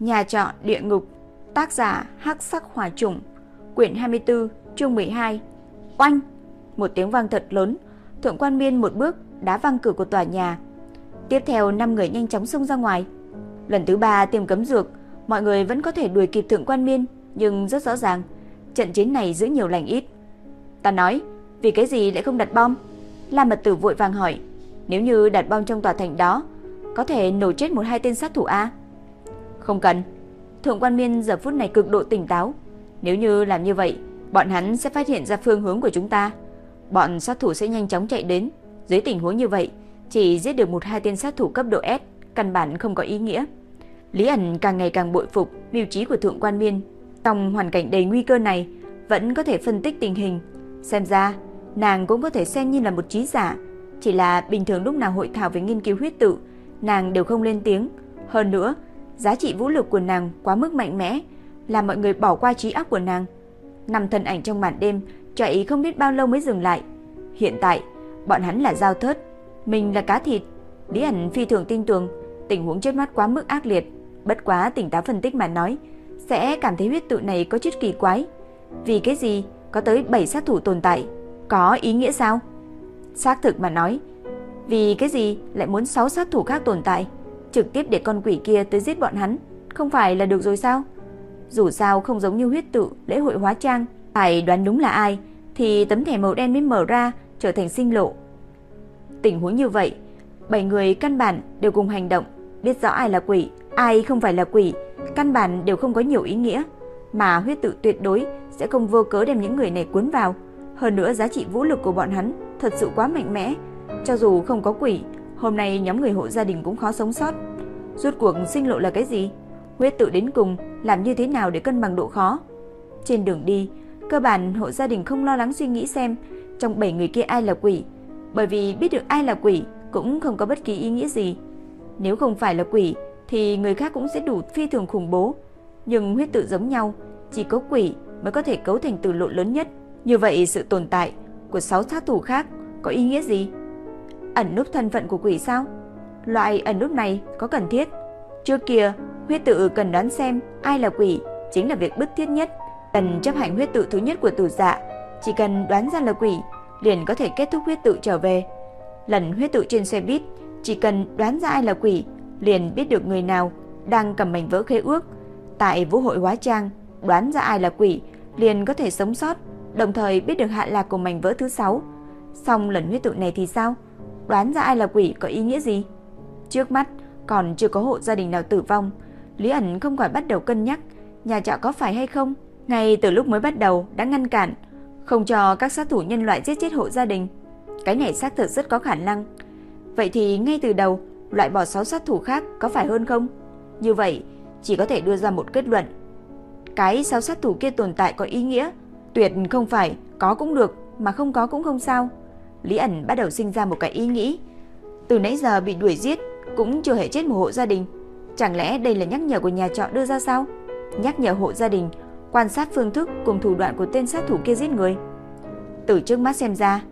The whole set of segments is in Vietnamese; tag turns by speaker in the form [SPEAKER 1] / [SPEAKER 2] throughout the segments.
[SPEAKER 1] Nhà trọ địa ngục, tác giả Hắc Sắc Hỏa Trùng, quyển 24, chương 12. Oanh! Một tiếng vang thật lớn, Thượng Quan Miên một bước đá văng cửa của tòa nhà. Tiếp theo năm người nhanh chóng xông ra ngoài. Lần thứ ba tiêm cấm dược, mọi người vẫn có thể đuổi kịp Thượng Quan Miên, nhưng rất rõ ràng, trận chiến này giữ nhiều lành ít. Ta nói, vì cái gì lại không đặt bom? La Mật Tử vội vàng hỏi, nếu như đặt bom trong tòa thành đó, có thể nổ chết một hai tên sát thủ a? Không cần. Thượng quan Miên giờ phút này cực độ tỉnh táo. Nếu như làm như vậy, bọn hắn sẽ phát hiện ra phương hướng của chúng ta. Bọn sát thủ sẽ nhanh chóng chạy đến. Dưới tình huống như vậy, chỉ giết được một hai tên sát thủ cấp độ S, căn bản không có ý nghĩa. Lý ẩn càng ngày càng bội phục mưu trí của Thượng quan Miên. Trong hoàn cảnh đầy nguy cơ này, vẫn có thể phân tích tình hình. Xem ra, nàng cũng có thể xem như là một trí giả. Chỉ là bình thường lúc nào hội thảo về nghiên cứu huyết tự, nàng đều không lên tiếng. Hơn nữa, giá trị vũ lực của nàng quá mức mạnh mẽ, làm mọi người bỏ qua trí óc của nàng. Nằm thân ảnh trong màn đêm, chạy không biết bao lâu mới dừng lại. Hiện tại, bọn hắn là giao thớt, mình là cá thịt. Lý ẩn phi thường tin tưởng, tình huống trước mắt quá mức ác liệt. Bất quá tỉnh táo phân tích mà nói, sẽ cảm thấy huyết tự này có chút kỳ quái. Vì cái gì có tới 7 sát thủ tồn tại? Có ý nghĩa sao? Xác thực mà nói, vì cái gì lại muốn 6 sát thủ khác tồn tại? Trực tiếp để con quỷ kia tới giết bọn hắn, không phải là được rồi sao? Dù sao không giống như huyết tự lễ hội hóa trang, phải đoán đúng là ai thì tấm thẻ màu đen mới mở ra trở thành sinh lộ. Tình huống như vậy, bảy người căn bản đều cùng hành động, biết rõ ai là quỷ, ai không phải là quỷ, căn bản đều không có nhiều ý nghĩa, mà huyết tự tuyệt đối sẽ không vô cớ đem những người này cuốn vào. Hơn nữa giá trị vũ lực của bọn hắn thật sự quá mạnh mẽ, cho dù không có quỷ, Hôm nay nhóm người hộ gia đình cũng khó sống sót. Rốt cuộc sinh lộ là cái gì? Huyết tự đến cùng làm như thế nào để cân bằng độ khó? Trên đường đi, cơ bản hộ gia đình không lo lắng suy nghĩ xem trong 7 người kia ai là quỷ, bởi vì biết được ai là quỷ cũng không có bất kỳ ý nghĩa gì. Nếu không phải là quỷ thì người khác cũng sẽ đủ phi thường khủng bố, nhưng huyết tự giống nhau, chỉ có quỷ mới có thể cấu thành từ lộ lớn nhất. Như vậy sự tồn tại của 6 sát thủ khác có ý nghĩa gì? Ẩn núp thân phận của quỷ sao? Loại ẩn núp này có cần thiết? Trước kia, huyết tự cần đoán xem ai là quỷ chính là việc bức thiết nhất. Cần chấp hành huyết tự thứ nhất của tử dạ, chỉ cần đoán ra là quỷ, liền có thể kết thúc huyết tự trở về. Lần huyết tự trên xe buýt, chỉ cần đoán ra ai là quỷ, liền biết được người nào đang cầm mảnh vỡ khế ước. Tại vũ hội hóa trang, đoán ra ai là quỷ, liền có thể sống sót, đồng thời biết được hạ lạc của mảnh vỡ thứ sáu. Xong lần huyết tự này thì sao? Đoán ra ai là quỷ có ý nghĩa gì. Trước mắt còn chưa có hộ gia đình nào tử vong, Lý ẩn không khỏi bắt đầu cân nhắc nhà trọ có phải hay không. Ngay từ lúc mới bắt đầu đã ngăn cản, không cho các sát thủ nhân loại giết chết hộ gia đình. Cái này xác thực rất có khả năng. Vậy thì ngay từ đầu loại bỏ 6 sát thủ khác có phải hơn không? Như vậy chỉ có thể đưa ra một kết luận. Cái 6 sát thủ kia tồn tại có ý nghĩa, tuyệt không phải có cũng được mà không có cũng không sao. Lý ẩn bắt đầu sinh ra một cái ý nghĩ. Từ nãy giờ bị đuổi giết, cũng chưa hề chết một hộ gia đình. Chẳng lẽ đây là nhắc nhở của nhà trọ đưa ra sao? Nhắc nhở hộ gia đình quan sát phương thức cùng thủ đoạn của tên sát thủ kia giết người. Từ trước mắt xem ra,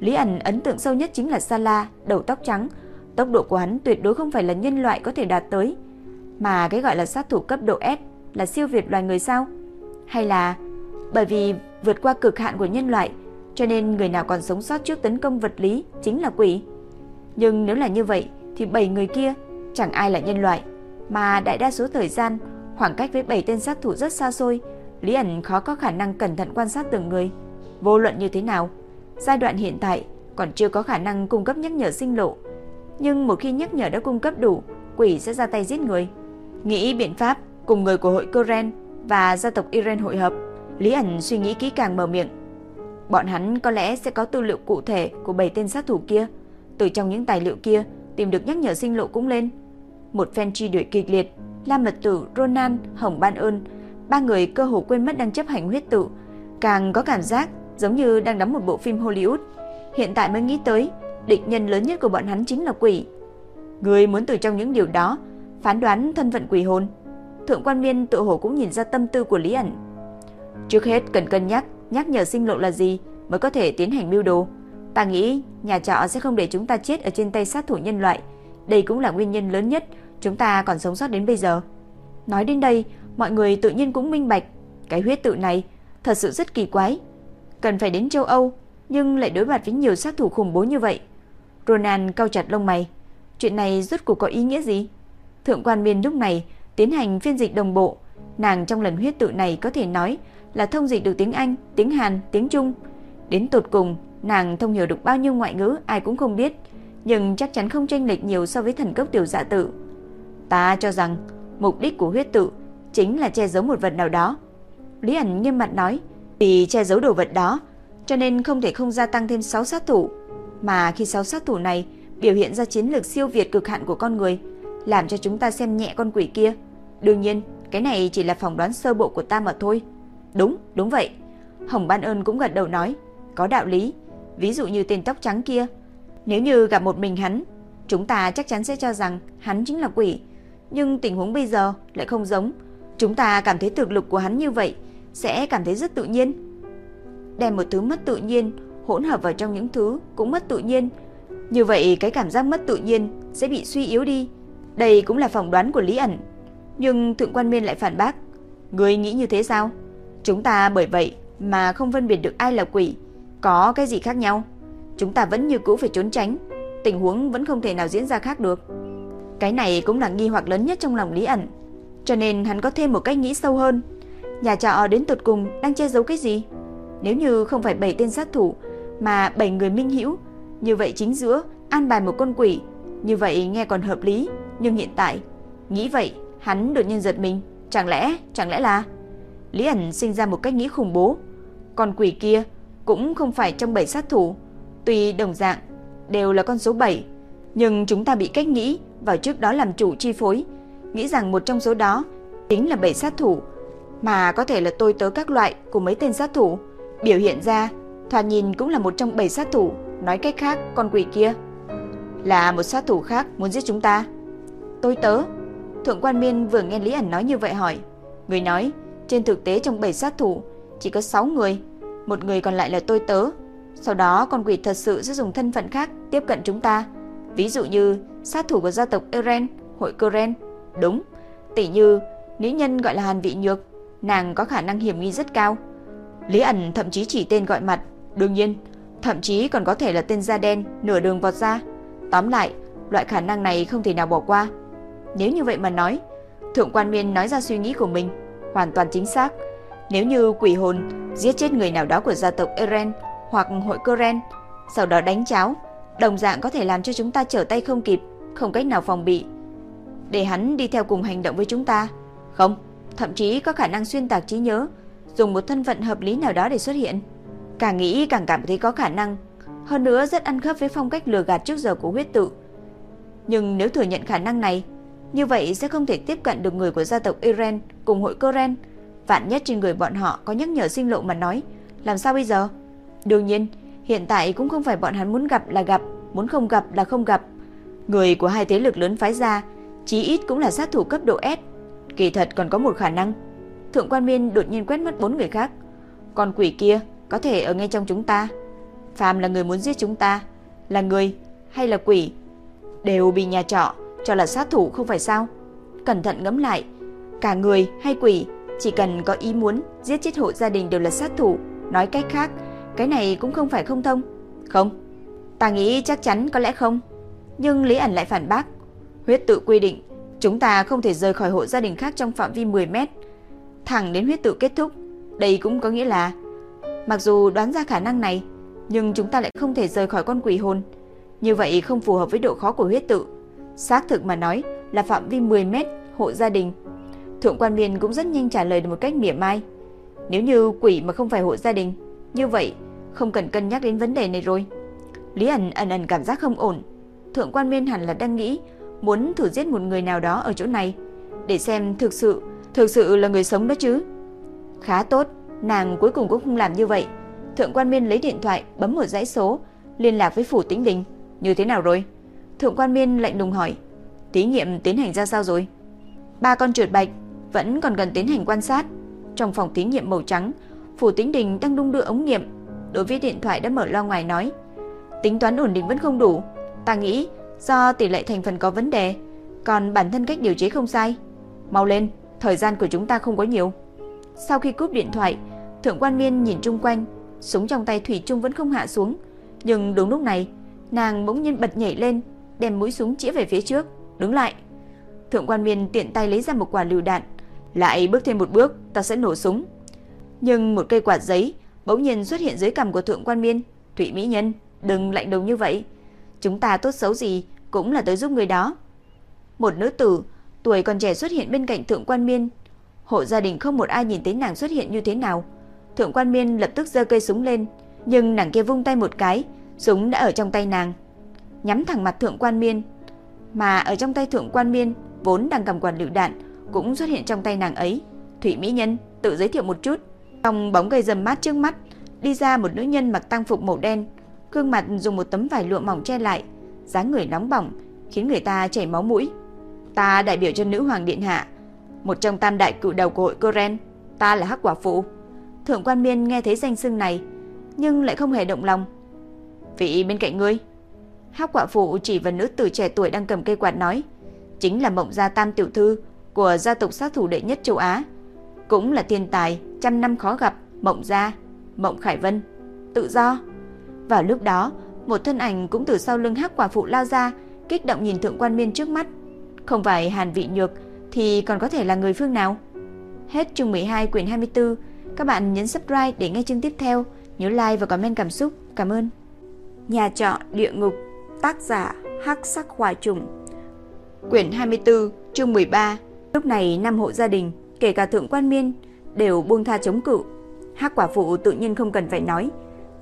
[SPEAKER 1] Lý ẩn ấn tượng sâu nhất chính là Sala, đầu tóc trắng. Tốc độ của hắn tuyệt đối không phải là nhân loại có thể đạt tới. Mà cái gọi là sát thủ cấp độ S là siêu việt loài người sao? Hay là bởi vì vượt qua cực hạn của nhân loại cho nên người nào còn sống sót trước tấn công vật lý chính là quỷ. Nhưng nếu là như vậy thì bảy người kia chẳng ai là nhân loại, mà đại đa số thời gian khoảng cách với bảy tên sát thủ rất xa xôi, Lý ẩn khó có khả năng cẩn thận quan sát từng người. Vô luận như thế nào, giai đoạn hiện tại còn chưa có khả năng cung cấp nhắc nhở sinh lộ, nhưng một khi nhắc nhở đã cung cấp đủ, quỷ sẽ ra tay giết người. Nghĩ biện pháp cùng người của hội Koren và gia tộc Iren hội hợp, Lý ẩn suy nghĩ kỹ càng mở miệng. Bọn hắn có lẽ sẽ có tư liệu cụ thể của bảy tên sát thủ kia. Từ trong những tài liệu kia, tìm được nhắc nhở sinh lộ cũng lên. Một phen truy đuổi kịch liệt, Lam Mật Tử, Ronan, Hồng Ban Ơn, ba người cơ hồ quên mất đang chấp hành huyết tự, càng có cảm giác giống như đang đóng một bộ phim Hollywood. Hiện tại mới nghĩ tới, địch nhân lớn nhất của bọn hắn chính là quỷ. Người muốn từ trong những điều đó phán đoán thân phận quỷ hồn. Thượng quan Miên tự hồ cũng nhìn ra tâm tư của Lý ẩn. Trước hết cần cân nhắc nhắc nhở sinh lộ là gì mới có thể tiến hành mưu đồ. Ta nghĩ nhà trọ sẽ không để chúng ta chết ở trên tay sát thủ nhân loại. Đây cũng là nguyên nhân lớn nhất chúng ta còn sống sót đến bây giờ. Nói đến đây, mọi người tự nhiên cũng minh bạch, cái huyết tự này thật sự rất kỳ quái. Cần phải đến châu Âu, nhưng lại đối mặt với nhiều sát thủ khủng bố như vậy. Ronan cau chặt lông mày, chuyện này rốt cuộc có ý nghĩa gì? Thượng quan Miên lúc này tiến hành phiên dịch đồng bộ, nàng trong lần huyết tự này có thể nói là thông dịch được tiếng Anh, tiếng Hàn, tiếng Trung. Đến tột cùng, nàng thông hiểu được bao nhiêu ngoại ngữ ai cũng không biết, nhưng chắc chắn không chênh lệch nhiều so với thần cốc tiểu dạ tự. Ta cho rằng mục đích của huyết tự chính là che giấu một vật nào đó. Lý ẩn nghiêm mặt nói, vì che giấu đồ vật đó, cho nên không thể không gia tăng thêm 6 sát thủ, mà khi 6 sát thủ này biểu hiện ra chiến lược siêu việt cực hạn của con người, làm cho chúng ta xem nhẹ con quỷ kia. Đương nhiên, cái này chỉ là phỏng đoán sơ bộ của ta mà thôi. Đúng, đúng vậy. Hồng Ban ơn cũng gật đầu nói, có đạo lý. Ví dụ như tên tóc trắng kia, nếu như gặp một mình hắn, chúng ta chắc chắn sẽ cho rằng hắn chính là quỷ. Nhưng tình huống bây giờ lại không giống. Chúng ta cảm thấy thực lực của hắn như vậy, sẽ cảm thấy rất tự nhiên. Đem một thứ mất tự nhiên hỗn hợp vào trong những thứ cũng mất tự nhiên. Như vậy cái cảm giác mất tự nhiên sẽ bị suy yếu đi. Đây cũng là phỏng đoán của Lý ẩn. Nhưng Thượng quan Miên lại phản bác. Người nghĩ như thế sao? Chúng ta bởi vậy mà không phân biệt được ai là quỷ. Có cái gì khác nhau? Chúng ta vẫn như cũ phải trốn tránh. Tình huống vẫn không thể nào diễn ra khác được. Cái này cũng là nghi hoặc lớn nhất trong lòng Lý ẩn. Cho nên hắn có thêm một cách nghĩ sâu hơn. Nhà trọ đến tụt cùng đang che giấu cái gì? Nếu như không phải bảy tên sát thủ mà bảy người minh hữu, như vậy chính giữa an bài một con quỷ, như vậy nghe còn hợp lý, nhưng hiện tại, nghĩ vậy, hắn đột nhiên giật mình, chẳng lẽ, chẳng lẽ là Lý ẩn sinh ra một cách nghĩ khủng bố. Con quỷ kia cũng không phải trong bảy sát thủ, tuy đồng dạng đều là con số 7, nhưng chúng ta bị cách nghĩ vào trước đó làm chủ chi phối, nghĩ rằng một trong số đó chính là bảy sát thủ, mà có thể là tôi tớ các loại của mấy tên sát thủ, biểu hiện ra thoạt nhìn cũng là một trong bảy sát thủ, nói cách khác, con quỷ kia là một sát thủ khác muốn giết chúng ta. Tôi tớ. Thượng quan Miên vừa nghe Lý ẩn nói như vậy hỏi, người nói, trên thực tế trong bảy sát thủ chỉ có 6 người, một người còn lại là tôi tớ. Sau đó con quỷ thật sự sẽ dùng thân phận khác tiếp cận chúng ta. Ví dụ như sát thủ của gia tộc Eren, hội Keren. Đúng, tỷ như nữ nhân gọi là Hàn Vị Nhược, nàng có khả năng hiểm nghi rất cao. Lý ẩn thậm chí chỉ tên gọi mặt, đương nhiên, thậm chí còn có thể là tên da đen nửa đường vọt ra. Tóm lại, loại khả năng này không thể nào bỏ qua. Nếu như vậy mà nói, Thượng quan Miên nói ra suy nghĩ của mình, hoàn toàn chính xác. Nếu như quỷ hồn giết chết người nào đó của gia tộc Eren hoặc hội Koren, sau đó đánh cháo, đồng dạng có thể làm cho chúng ta trở tay không kịp, không cách nào phòng bị. Để hắn đi theo cùng hành động với chúng ta. Không, thậm chí có khả năng xuyên tạc trí nhớ, dùng một thân phận hợp lý nào đó để xuất hiện. Càng nghĩ càng cảm thấy có khả năng, hơn nữa rất ăn khớp với phong cách lừa gạt trước giờ của huyết tự. Nhưng nếu thừa nhận khả năng này, như vậy sẽ không thể tiếp cận được người của gia tộc Iren cùng hội Koren. Vạn nhất trên người bọn họ có nhắc nhở sinh lộ mà nói, làm sao bây giờ? Đương nhiên, hiện tại cũng không phải bọn hắn muốn gặp là gặp, muốn không gặp là không gặp. Người của hai thế lực lớn phái ra, chí ít cũng là sát thủ cấp độ S. Kỳ thật còn có một khả năng. Thượng quan Miên đột nhiên quét mất bốn người khác. còn quỷ kia có thể ở ngay trong chúng ta. Phàm là người muốn giết chúng ta, là người hay là quỷ, đều bị nhà trọ cho là sát thủ không phải sao? Cẩn thận ngẫm lại, cả người hay quỷ chỉ cần có ý muốn giết chết hộ gia đình đều là sát thủ, nói cách khác, cái này cũng không phải không thông. Không, ta nghĩ chắc chắn có lẽ không. Nhưng Lý ẩn lại phản bác, huyết tự quy định, chúng ta không thể rời khỏi hộ gia đình khác trong phạm vi 10 mét, thẳng đến huyết tự kết thúc. Đây cũng có nghĩa là mặc dù đoán ra khả năng này, nhưng chúng ta lại không thể rời khỏi con quỷ hồn. Như vậy không phù hợp với độ khó của huyết tự. Xác thực mà nói là phạm vi 10 mét hộ gia đình. Thượng quan miên cũng rất nhanh trả lời được một cách mỉa mai. Nếu như quỷ mà không phải hộ gia đình, như vậy không cần cân nhắc đến vấn đề này rồi. Lý ẩn ẩn ẩn cảm giác không ổn. Thượng quan miên hẳn là đang nghĩ muốn thử giết một người nào đó ở chỗ này để xem thực sự thực sự là người sống đó chứ. Khá tốt, nàng cuối cùng cũng không làm như vậy. Thượng quan miên lấy điện thoại bấm một dãy số liên lạc với phủ tĩnh đình. Như thế nào rồi? Thượng quan miên lạnh lùng hỏi. Thí nghiệm tiến hành ra sao rồi? Ba con trượt bạch vẫn còn cần tiến hành quan sát. Trong phòng thí nghiệm màu trắng, phủ tĩnh đình đang đung đưa ống nghiệm. Đối với điện thoại đã mở loa ngoài nói. Tính toán ổn định vẫn không đủ. Ta nghĩ do tỷ lệ thành phần có vấn đề, còn bản thân cách điều chế không sai. Mau lên, thời gian của chúng ta không có nhiều. Sau khi cúp điện thoại, Thượng quan Miên nhìn chung quanh, súng trong tay Thủy Trung vẫn không hạ xuống, nhưng đúng lúc này, nàng bỗng nhiên bật nhảy lên, đem mũi súng chĩa về phía trước, đứng lại. Thượng quan Miên tiện tay lấy ra một quả lựu đạn, lại bước thêm một bước, ta sẽ nổ súng. Nhưng một cây quạt giấy bỗng nhiên xuất hiện dưới cằm của Thượng quan Miên, "Thụy mỹ nhân, đừng lạnh đầu như vậy, chúng ta tốt xấu gì cũng là tới giúp người đó." Một nữ tử tuổi còn trẻ xuất hiện bên cạnh Thượng quan Miên. Hộ gia đình không một ai nhìn thấy nàng xuất hiện như thế nào. Thượng quan Miên lập tức giơ cây súng lên, nhưng nàng kia vung tay một cái, súng đã ở trong tay nàng, nhắm thẳng mặt Thượng quan Miên. Mà ở trong tay Thượng quan Miên vốn đang cầm quản lựu đạn cũng xuất hiện trong tay nàng ấy. Thủy mỹ nhân tự giới thiệu một chút. Trong bóng cây dầm mát trước mắt, đi ra một nữ nhân mặc tang phục màu đen, gương mặt dùng một tấm vải lụa mỏng che lại, dáng người nóng bỏng, khiến người ta chảy máu mũi. Ta đại biểu cho nữ hoàng điện hạ, một trong tam đại cựu đầu của hội Koren, ta là Hắc quả phụ. Thượng quan Miên nghe thấy danh xưng này, nhưng lại không hề động lòng. Vị bên cạnh ngươi. Hắc quả phụ chỉ vào nữ tử trẻ tuổi đang cầm cây quạt nói, chính là Mộng gia Tam tiểu thư của gia tộc sát thủ đệ nhất châu Á, cũng là thiên tài trăm năm khó gặp, Mộng gia, Mộng Khải Vân, tự do. Vào lúc đó, một thân ảnh cũng từ sau lưng Hắc quả phụ lao ra, kích động nhìn Thượng quan Miên trước mắt. Không phải Hàn Vị Nhược thì còn có thể là người phương nào? Hết chương 12 quyển 24. Các bạn nhấn subscribe để nghe chương tiếp theo. Nhớ like và comment cảm xúc. Cảm ơn. Nhà trọ địa ngục, tác giả Hắc Sắc Hỏa Trùng. Quyển 24, chương 13. Lúc này năm hộ gia đình, kể cả thượng quan miên đều buông tha chống cự. Hắc quả phụ tự nhiên không cần phải nói,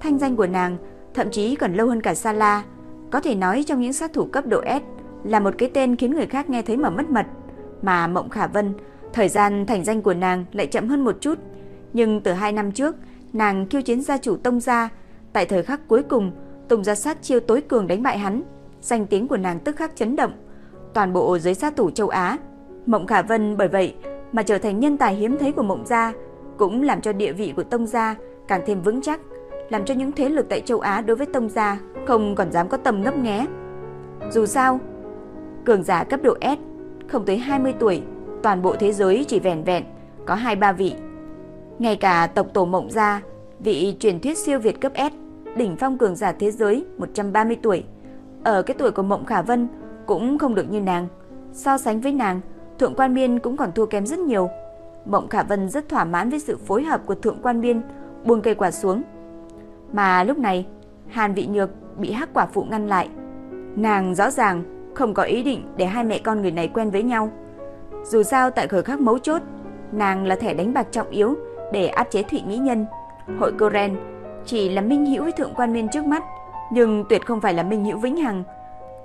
[SPEAKER 1] thanh danh của nàng thậm chí còn lâu hơn cả Sala, có thể nói trong những sát thủ cấp độ S là một cái tên khiến người khác nghe thấy mà mất mật. Mà Mộng Khả Vân, thời gian thành danh của nàng lại chậm hơn một chút, nhưng từ hai năm trước, nàng khiêu chiến gia chủ Tông gia, tại thời khắc cuối cùng, Tông gia sát chiêu tối cường đánh bại hắn, danh tiếng của nàng tức khắc chấn động toàn bộ giới sát thủ châu Á. Mộng Khả Vân bởi vậy mà trở thành nhân tài hiếm thấy của Mộng gia, cũng làm cho địa vị của Tông gia càng thêm vững chắc, làm cho những thế lực tại châu Á đối với Tông gia không còn dám có tầm ngấp nghé. Dù sao, cường giả cấp độ S không tới 20 tuổi, toàn bộ thế giới chỉ vẻn vẹn có 2-3 vị. Ngay cả tộc tổ Mộng gia, vị truyền thuyết siêu việt cấp S, đỉnh phong cường giả thế giới 130 tuổi, ở cái tuổi của Mộng Khả Vân cũng không được như nàng. So sánh với nàng, Thượng Quan Miên cũng còn thua kém rất nhiều. Mộng Khả Vân rất thỏa mãn với sự phối hợp của Thượng Quan Miên, buông cây quả xuống. Mà lúc này, Hàn Vị Nhược bị Hắc Quả phụ ngăn lại. Nàng rõ ràng không có ý định để hai mẹ con người này quen với nhau. Dù sao tại khởi khắc mấu chốt, nàng là thẻ đánh bạc trọng yếu để áp chế Thụy Mỹ Nhân. Hội Koren chỉ là minh hữu với Thượng Quan Miên trước mắt, nhưng tuyệt không phải là minh hữu vĩnh hằng.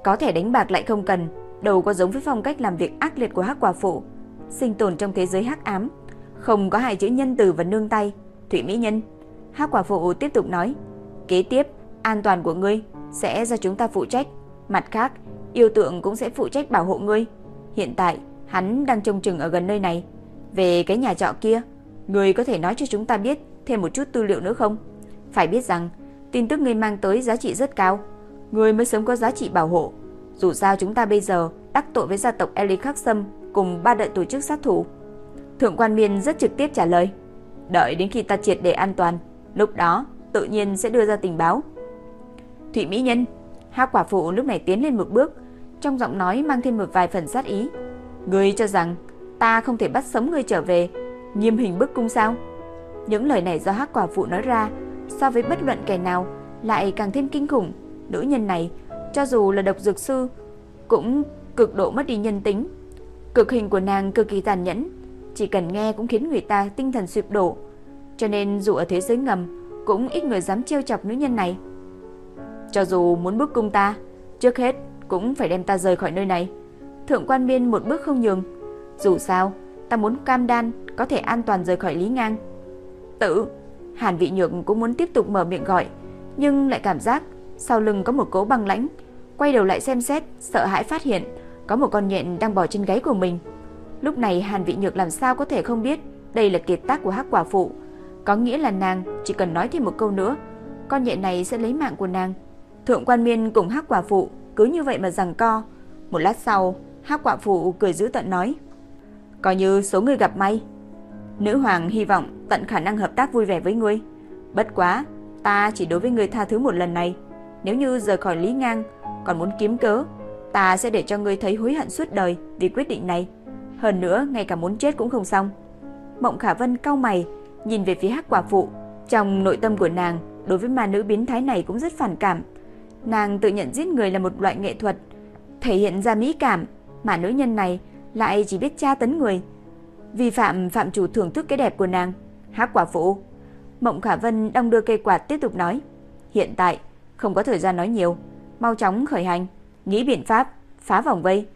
[SPEAKER 1] Có thể đánh bạc lại không cần, đâu có giống với phong cách làm việc ác liệt của Hắc Quả phụ, sinh tồn trong thế giới hắc ám, không có hai chữ nhân từ và nương tay. Thủy Mỹ Nhân, Hắc Quả phụ tiếp tục nói, kế tiếp an toàn của ngươi sẽ do chúng ta phụ trách, mặt khác, yêu tượng cũng sẽ phụ trách bảo hộ ngươi. Hiện tại, hắn đang trông chừng ở gần nơi này. Về cái nhà trọ kia, ngươi có thể nói cho chúng ta biết thêm một chút tư liệu nữa không? Phải biết rằng, tin tức ngươi mang tới giá trị rất cao người mới sớm có giá trị bảo hộ. Dù sao chúng ta bây giờ đắc tội với gia tộc Eli Khắc Sâm cùng ba đại tổ chức sát thủ. Thượng quan Miên rất trực tiếp trả lời. Đợi đến khi ta triệt để an toàn, lúc đó tự nhiên sẽ đưa ra tình báo. Thụy Mỹ Nhân, Hắc quả phụ lúc này tiến lên một bước, trong giọng nói mang thêm một vài phần sát ý. Ngươi cho rằng ta không thể bắt sống ngươi trở về, nghiêm hình bức cung sao? Những lời này do Hắc quả phụ nói ra, so với bất luận kẻ nào lại càng thêm kinh khủng. Nữ nhân này, cho dù là độc dược sư, cũng cực độ mất đi nhân tính. Cực hình của nàng cực kỳ tàn nhẫn, chỉ cần nghe cũng khiến người ta tinh thần sụp đổ. Cho nên dù ở thế giới ngầm, cũng ít người dám trêu chọc nữ nhân này. Cho dù muốn bức cung ta, trước hết cũng phải đem ta rời khỏi nơi này. Thượng quan biên một bước không nhường. Dù sao, ta muốn cam đan có thể an toàn rời khỏi Lý Ngang. Tự, Hàn Vị Nhược cũng muốn tiếp tục mở miệng gọi, nhưng lại cảm giác sau lưng có một cỗ băng lãnh, quay đầu lại xem xét, sợ hãi phát hiện có một con nhện đang bò trên gáy của mình. Lúc này Hàn Vị Nhược làm sao có thể không biết đây là kiệt tác của Hắc Quả phụ, có nghĩa là nàng chỉ cần nói thêm một câu nữa, con nhện này sẽ lấy mạng của nàng. Thượng Quan Miên cùng Hắc Quả phụ cứ như vậy mà giằng co. Một lát sau, Hắc Quả phụ cười giữ tận nói: Coi như số người gặp may. Nữ hoàng hy vọng tận khả năng hợp tác vui vẻ với ngươi. Bất quá, ta chỉ đối với ngươi tha thứ một lần này. Nếu như rời khỏi Lý Ngang, còn muốn kiếm cớ, ta sẽ để cho ngươi thấy hối hận suốt đời vì quyết định này. Hơn nữa, ngay cả muốn chết cũng không xong. Mộng Khả Vân cau mày, nhìn về phía Hắc Quả phụ, trong nội tâm của nàng, đối với ma nữ biến thái này cũng rất phản cảm. Nàng tự nhận giết người là một loại nghệ thuật, thể hiện ra mỹ cảm, mà nữ nhân này lại chỉ biết tra tấn người. Vi phạm phạm chủ thưởng thức cái đẹp của nàng. hát quả phụ. Mộng Khả Vân đang đưa cây quạt tiếp tục nói. Hiện tại, không có thời gian nói nhiều. Mau chóng khởi hành. Nghĩ biện pháp, phá vòng vây.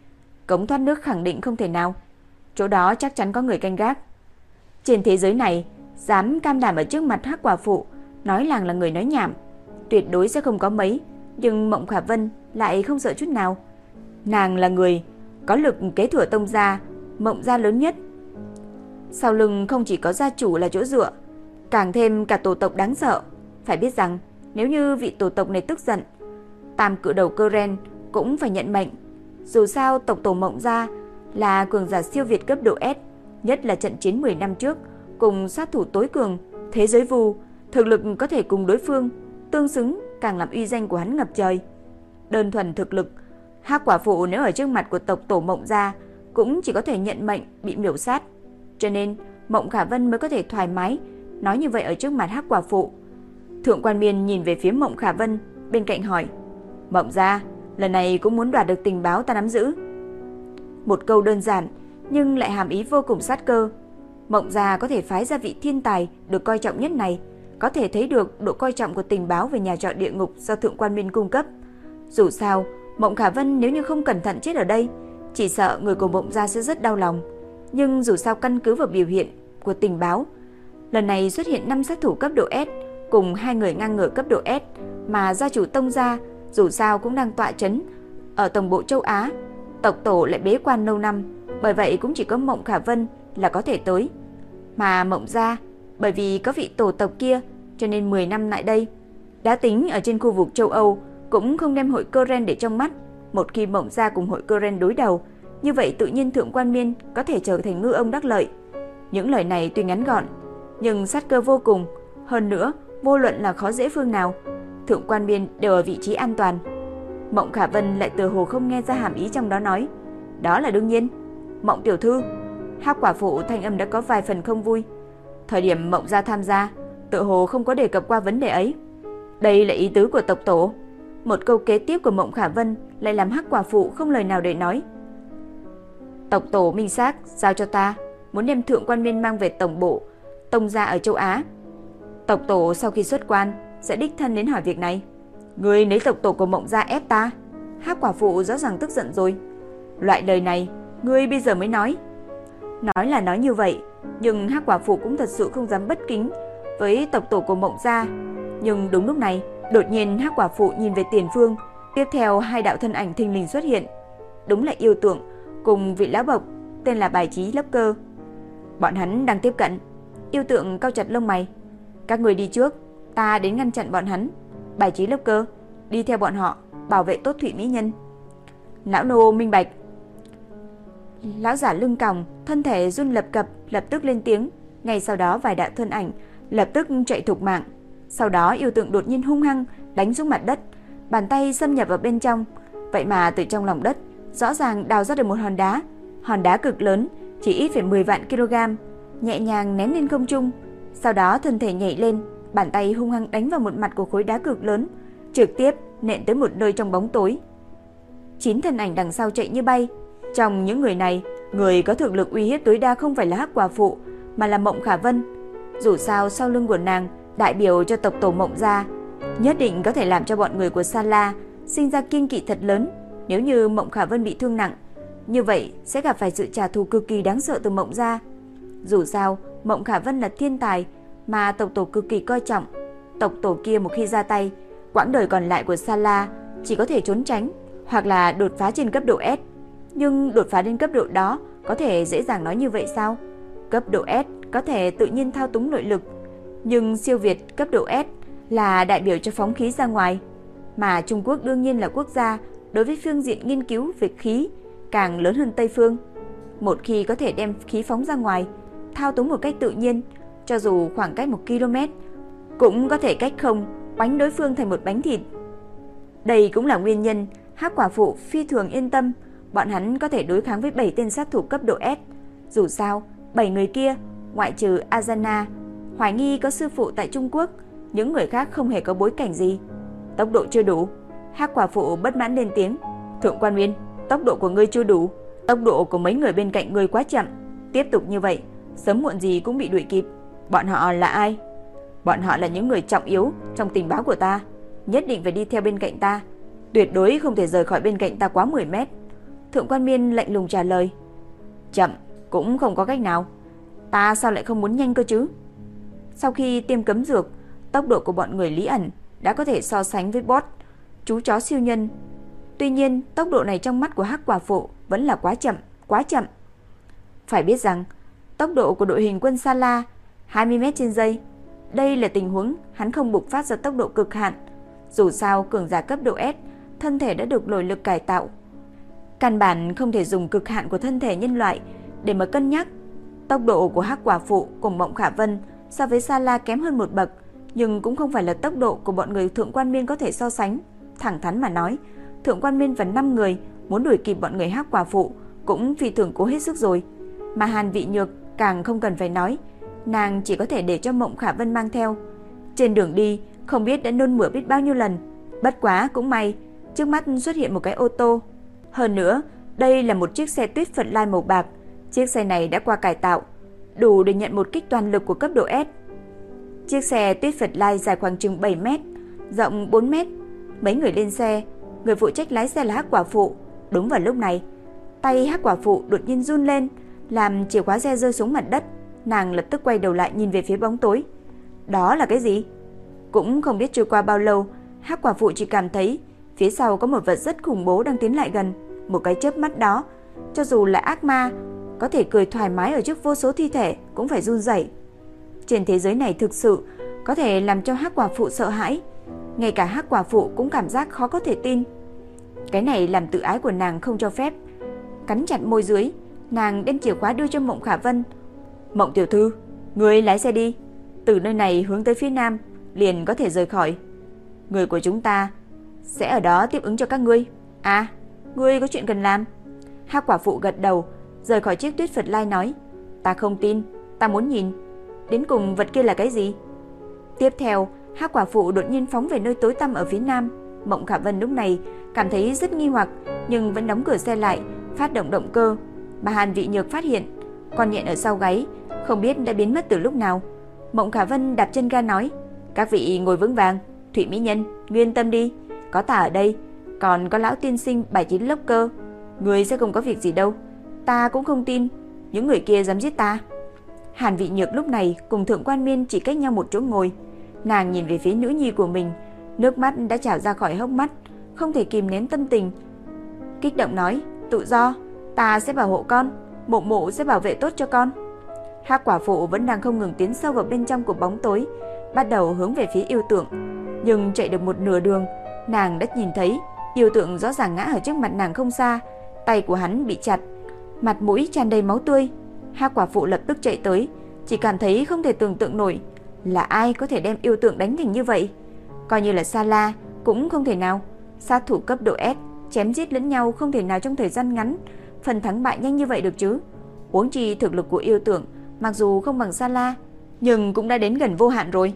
[SPEAKER 1] Cống thoát nước khẳng định không thể nào. Chỗ đó chắc chắn có người canh gác. Trên thế giới này, dám cam đảm ở trước mặt hát quả phụ, nói làng là người nói nhảm. Tuyệt đối sẽ không có mấy. Nhưng Mộng Khả Vân lại không sợ chút nào. Nàng là người có lực kế thừa tông gia, mộng gia lớn nhất. Sau lưng không chỉ có gia chủ là chỗ dựa, càng thêm cả tổ tộc đáng sợ. Phải biết rằng, nếu như vị tổ tộc này tức giận, tam cự đầu cơ ren cũng phải nhận mệnh. Dù sao tộc tổ mộng gia là cường giả siêu việt cấp độ S, nhất là trận chiến 10 năm trước, cùng sát thủ tối cường, thế giới vu, thực lực có thể cùng đối phương, tương xứng càng làm uy danh của hắn ngập trời. Đơn thuần thực lực, Hắc quả phụ nếu ở trước mặt của tộc tổ Mộng gia cũng chỉ có thể nhận mệnh bị miểu sát. Cho nên, Mộng Khả Vân mới có thể thoải mái nói như vậy ở trước mặt Hắc quả phụ. Thượng quan Miên nhìn về phía Mộng Khả Vân, bên cạnh hỏi: "Mộng gia, lần này cũng muốn đoạt được tình báo ta nắm giữ?" Một câu đơn giản nhưng lại hàm ý vô cùng sát cơ. Mộng gia có thể phái ra vị thiên tài được coi trọng nhất này, có thể thấy được độ coi trọng của tình báo về nhà trọ địa ngục do thượng quan Miên cung cấp. Dù sao, Mộng Khả Vân nếu như không cẩn thận chết ở đây, chỉ sợ người của Mộng gia sẽ rất đau lòng. Nhưng dù sao căn cứ vào biểu hiện của tình báo, lần này xuất hiện 5 sát thủ cấp độ S cùng hai người ngang ngửa cấp độ S mà gia chủ tông gia dù sao cũng đang tọa chấn ở tổng bộ châu Á, tộc tổ lại bế quan lâu năm, bởi vậy cũng chỉ có Mộng Khả Vân là có thể tới. Mà Mộng gia, bởi vì có vị tổ tộc kia, cho nên 10 năm lại đây, đã tính ở trên khu vực châu Âu cũng không đem hội Coren để trong mắt. Một khi mộng gia cùng hội Coren đối đầu, như vậy tự nhiên thượng quan miên có thể trở thành ngư ông đắc lợi. Những lời này tuy ngắn gọn, nhưng sát cơ vô cùng. Hơn nữa, vô luận là khó dễ phương nào, thượng quan miên đều ở vị trí an toàn. Mộng Khả Vân lại từ hồ không nghe ra hàm ý trong đó nói. Đó là đương nhiên. Mộng tiểu thư, hắc quả phụ thanh âm đã có vài phần không vui. Thời điểm Mộng ra tham gia, tự hồ không có đề cập qua vấn đề ấy. Đây là ý tứ của tộc tổ. Một câu kế tiếp của Mộng Khả Vân lại làm Hắc Quả phụ không lời nào để nói. Tộc tổ Minh Xác giao cho ta, muốn đem thượng quan Miên mang về tổng bộ, tông gia ở châu Á. tổng tổ sau khi xuất quan sẽ đích thân đến hỏi việc này. Người lấy tộc tổ của Mộng gia ép ta. Hắc Quả phụ rõ ràng tức giận rồi. Loại lời này, ngươi bây giờ mới nói. Nói là nói như vậy, nhưng Hắc Quả phụ cũng thật sự không dám bất kính với tộc tổ của Mộng gia. Nhưng đúng lúc này, Đột nhiên Hắc Quả phụ nhìn về tiền phương, tiếp theo hai đạo thân ảnh thình lình xuất hiện. Đúng là yêu tượng cùng vị lão bộc tên là Bài trí Lấp Cơ. Bọn hắn đang tiếp cận. Yêu tượng cao chặt lông mày. Các người đi trước, ta đến ngăn chặn bọn hắn. Bài trí Lấp Cơ, đi theo bọn họ, bảo vệ tốt thủy mỹ nhân. Lão nô minh bạch. Lão giả lưng còng, thân thể run lập cập, lập tức lên tiếng, ngay sau đó vài đạo thân ảnh lập tức chạy thục mạng. Sau đó yêu tượng đột nhiên hung hăng đánh xuống mặt đất, bàn tay xâm nhập vào bên trong. Vậy mà từ trong lòng đất, rõ ràng đào ra được một hòn đá. Hòn đá cực lớn, chỉ ít phải 10 vạn kg, nhẹ nhàng ném lên không trung. Sau đó thân thể nhảy lên, bàn tay hung hăng đánh vào một mặt của khối đá cực lớn, trực tiếp nện tới một nơi trong bóng tối. Chín thân ảnh đằng sau chạy như bay. Trong những người này, người có thực lực uy hiếp tối đa không phải là Hắc Quả phụ, mà là Mộng Khả Vân. Dù sao sau lưng của nàng đại biểu cho tộc tổ Mộng gia, nhất định có thể làm cho bọn người của Sa La sinh ra kiên kỵ thật lớn. Nếu như Mộng Khả Vân bị thương nặng, như vậy sẽ gặp phải sự trả thù cực kỳ đáng sợ từ Mộng gia. Dù sao, Mộng Khả Vân là thiên tài mà tộc tổ cực kỳ coi trọng. Tộc tổ kia một khi ra tay, quãng đời còn lại của Sa La chỉ có thể trốn tránh hoặc là đột phá trên cấp độ S. Nhưng đột phá đến cấp độ đó có thể dễ dàng nói như vậy sao? Cấp độ S có thể tự nhiên thao túng nội lực nhưng siêu việt cấp độ S là đại biểu cho phóng khí ra ngoài, mà Trung Quốc đương nhiên là quốc gia đối với phương diện nghiên cứu về khí càng lớn hơn Tây phương. một khi có thể đem khí phóng ra ngoài, thao túng một cách tự nhiên, cho dù khoảng cách 1 km, cũng có thể cách không bánh đối phương thành một bánh thịt. Đây cũng là nguyên nhân Hắc Quả Phụ phi thường yên tâm, bọn hắn có thể đối kháng với 7 tên sát thủ cấp độ S. Dù sao, 7 người kia, ngoại trừ Azana, hoài nghi có sư phụ tại Trung Quốc, những người khác không hề có bối cảnh gì. Tốc độ chưa đủ. Hắc Quả Phụ bất mãn lên tiếng, "Thượng quan Nguyên, tốc độ của ngươi chưa đủ, tốc độ của mấy người bên cạnh ngươi quá chậm, tiếp tục như vậy, sớm muộn gì cũng bị đuổi kịp." Bọn họ là ai? Bọn họ là những người trọng yếu trong tình báo của ta, nhất định phải đi theo bên cạnh ta, tuyệt đối không thể rời khỏi bên cạnh ta quá 10 mét. Thượng quan Miên lạnh lùng trả lời. Chậm, cũng không có cách nào. Ta sao lại không muốn nhanh cơ chứ? Sau khi tiêm cấm dược, tốc độ của bọn người Lý ẩn đã có thể so sánh với bot, chú chó siêu nhân. Tuy nhiên, tốc độ này trong mắt của Hắc Quả Phụ vẫn là quá chậm, quá chậm. Phải biết rằng, tốc độ của đội hình quân Sala 20 m trên giây. Đây là tình huống hắn không bục phát ra tốc độ cực hạn. Dù sao cường giả cấp độ S, thân thể đã được nội lực cải tạo. Căn bản không thể dùng cực hạn của thân thể nhân loại để mà cân nhắc. Tốc độ của Hắc Quả Phụ cùng Mộng Khả Vân so với Sa La kém hơn một bậc, nhưng cũng không phải là tốc độ của bọn người Thượng Quan Miên có thể so sánh. Thẳng thắn mà nói, Thượng Quan minh và 5 người muốn đuổi kịp bọn người Hắc Quả Phụ cũng phi thường cố hết sức rồi. Mà Hàn Vị Nhược càng không cần phải nói, nàng chỉ có thể để cho Mộng Khả Vân mang theo. Trên đường đi, không biết đã nôn mửa biết bao nhiêu lần, bất quá cũng may, trước mắt xuất hiện một cái ô tô. Hơn nữa, đây là một chiếc xe tuyết Phật Lai màu bạc, chiếc xe này đã qua cải tạo, đủ để nhận một kích toàn lực của cấp độ S. Chiếc xe tuyết Phật Lai dài khoảng chừng 7 mét, rộng 4 mét. Mấy người lên xe, người phụ trách lái xe là Hắc Quả Phụ. Đúng vào lúc này, tay Hắc Quả Phụ đột nhiên run lên, làm chìa khóa xe rơi xuống mặt đất. Nàng lập tức quay đầu lại nhìn về phía bóng tối. Đó là cái gì? Cũng không biết trôi qua bao lâu, Hắc Quả Phụ chỉ cảm thấy phía sau có một vật rất khủng bố đang tiến lại gần. Một cái chớp mắt đó, cho dù là ác ma, có thể cười thoải mái ở trước vô số thi thể cũng phải run rẩy. Trên thế giới này thực sự có thể làm cho Hắc Quả Phụ sợ hãi, ngay cả Hắc Quả Phụ cũng cảm giác khó có thể tin. Cái này làm tự ái của nàng không cho phép. Cắn chặt môi dưới, nàng đem chìa khóa đưa cho Mộng Khả Vân, Mộng tiểu thư, người lái xe đi, từ nơi này hướng tới phía nam, liền có thể rời khỏi. Người của chúng ta sẽ ở đó tiếp ứng cho các ngươi. À, ngươi có chuyện cần làm. Hắc quả phụ gật đầu, rời khỏi chiếc tuyết Phật Lai nói, ta không tin, ta muốn nhìn. Đến cùng vật kia là cái gì? Tiếp theo, Hắc quả phụ đột nhiên phóng về nơi tối tăm ở phía nam. Mộng Khả Vân lúc này cảm thấy rất nghi hoặc, nhưng vẫn đóng cửa xe lại, phát động động cơ. Bà Hàn Vị Nhược phát hiện, con nhện ở sau gáy không biết đã biến mất từ lúc nào. Mộng Khả Vân đạp chân ga nói, các vị ngồi vững vàng, Thụy Mỹ Nhân, nguyên tâm đi, có ta ở đây, còn có lão tiên sinh bài chín lốc cơ, người sẽ không có việc gì đâu, ta cũng không tin, những người kia dám giết ta. Hàn Vị Nhược lúc này cùng Thượng Quan Miên chỉ cách nhau một chỗ ngồi, nàng nhìn về phía nữ nhi của mình, nước mắt đã trào ra khỏi hốc mắt, không thể kìm nén tâm tình. Kích động nói, tự do, ta sẽ bảo hộ con, mộ mộ sẽ bảo vệ tốt cho con. Hác quả phụ vẫn đang không ngừng tiến sâu vào bên trong của bóng tối, bắt đầu hướng về phía yêu tượng. Nhưng chạy được một nửa đường, nàng đã nhìn thấy yêu tượng rõ ràng ngã ở trước mặt nàng không xa, tay của hắn bị chặt, mặt mũi tràn đầy máu tươi. Hác quả phụ lập tức chạy tới, chỉ cảm thấy không thể tưởng tượng nổi là ai có thể đem yêu tượng đánh thành như vậy. Coi như là Sala cũng không thể nào, sát thủ cấp độ S chém giết lẫn nhau không thể nào trong thời gian ngắn phần thắng bại nhanh như vậy được chứ. Huống chi thực lực của yêu tượng mặc dù không bằng Sala, nhưng cũng đã đến gần vô hạn rồi.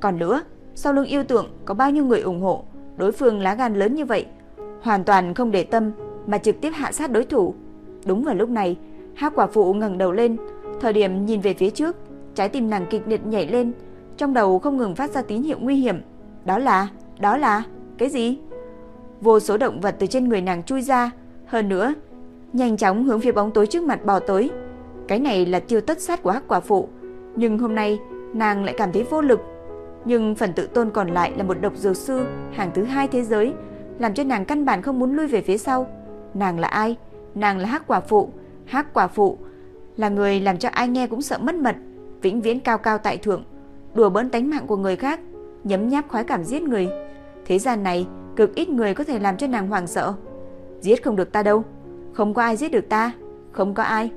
[SPEAKER 1] Còn nữa, sau lưng yêu tượng có bao nhiêu người ủng hộ, đối phương lá gan lớn như vậy, hoàn toàn không để tâm mà trực tiếp hạ sát đối thủ. Đúng vào lúc này, Hắc quả phụ ngẩng đầu lên, thời điểm nhìn về phía trước, trái tim nàng kịch liệt nhảy lên, trong đầu không ngừng phát ra tín hiệu nguy hiểm. Đó là, đó là cái gì? Vô số động vật từ trên người nàng chui ra, hơn nữa, nhanh chóng hướng phía bóng tối trước mặt bò tới. Cái này là tiêu tất sát của hắc quả phụ, nhưng hôm nay nàng lại cảm thấy vô lực. Nhưng phần tự tôn còn lại là một độc dược sư hàng thứ hai thế giới, làm cho nàng căn bản không muốn lui về phía sau. Nàng là ai? Nàng là hắc quả phụ. Hắc quả phụ là người làm cho ai nghe cũng sợ mất mật, vĩnh viễn cao cao tại thượng, đùa bỡn tánh mạng của người khác, nhấm nháp khoái cảm giết người. Thế gian này cực ít người có thể làm cho nàng hoảng sợ. Giết không được ta đâu, không có ai giết được ta, không có ai.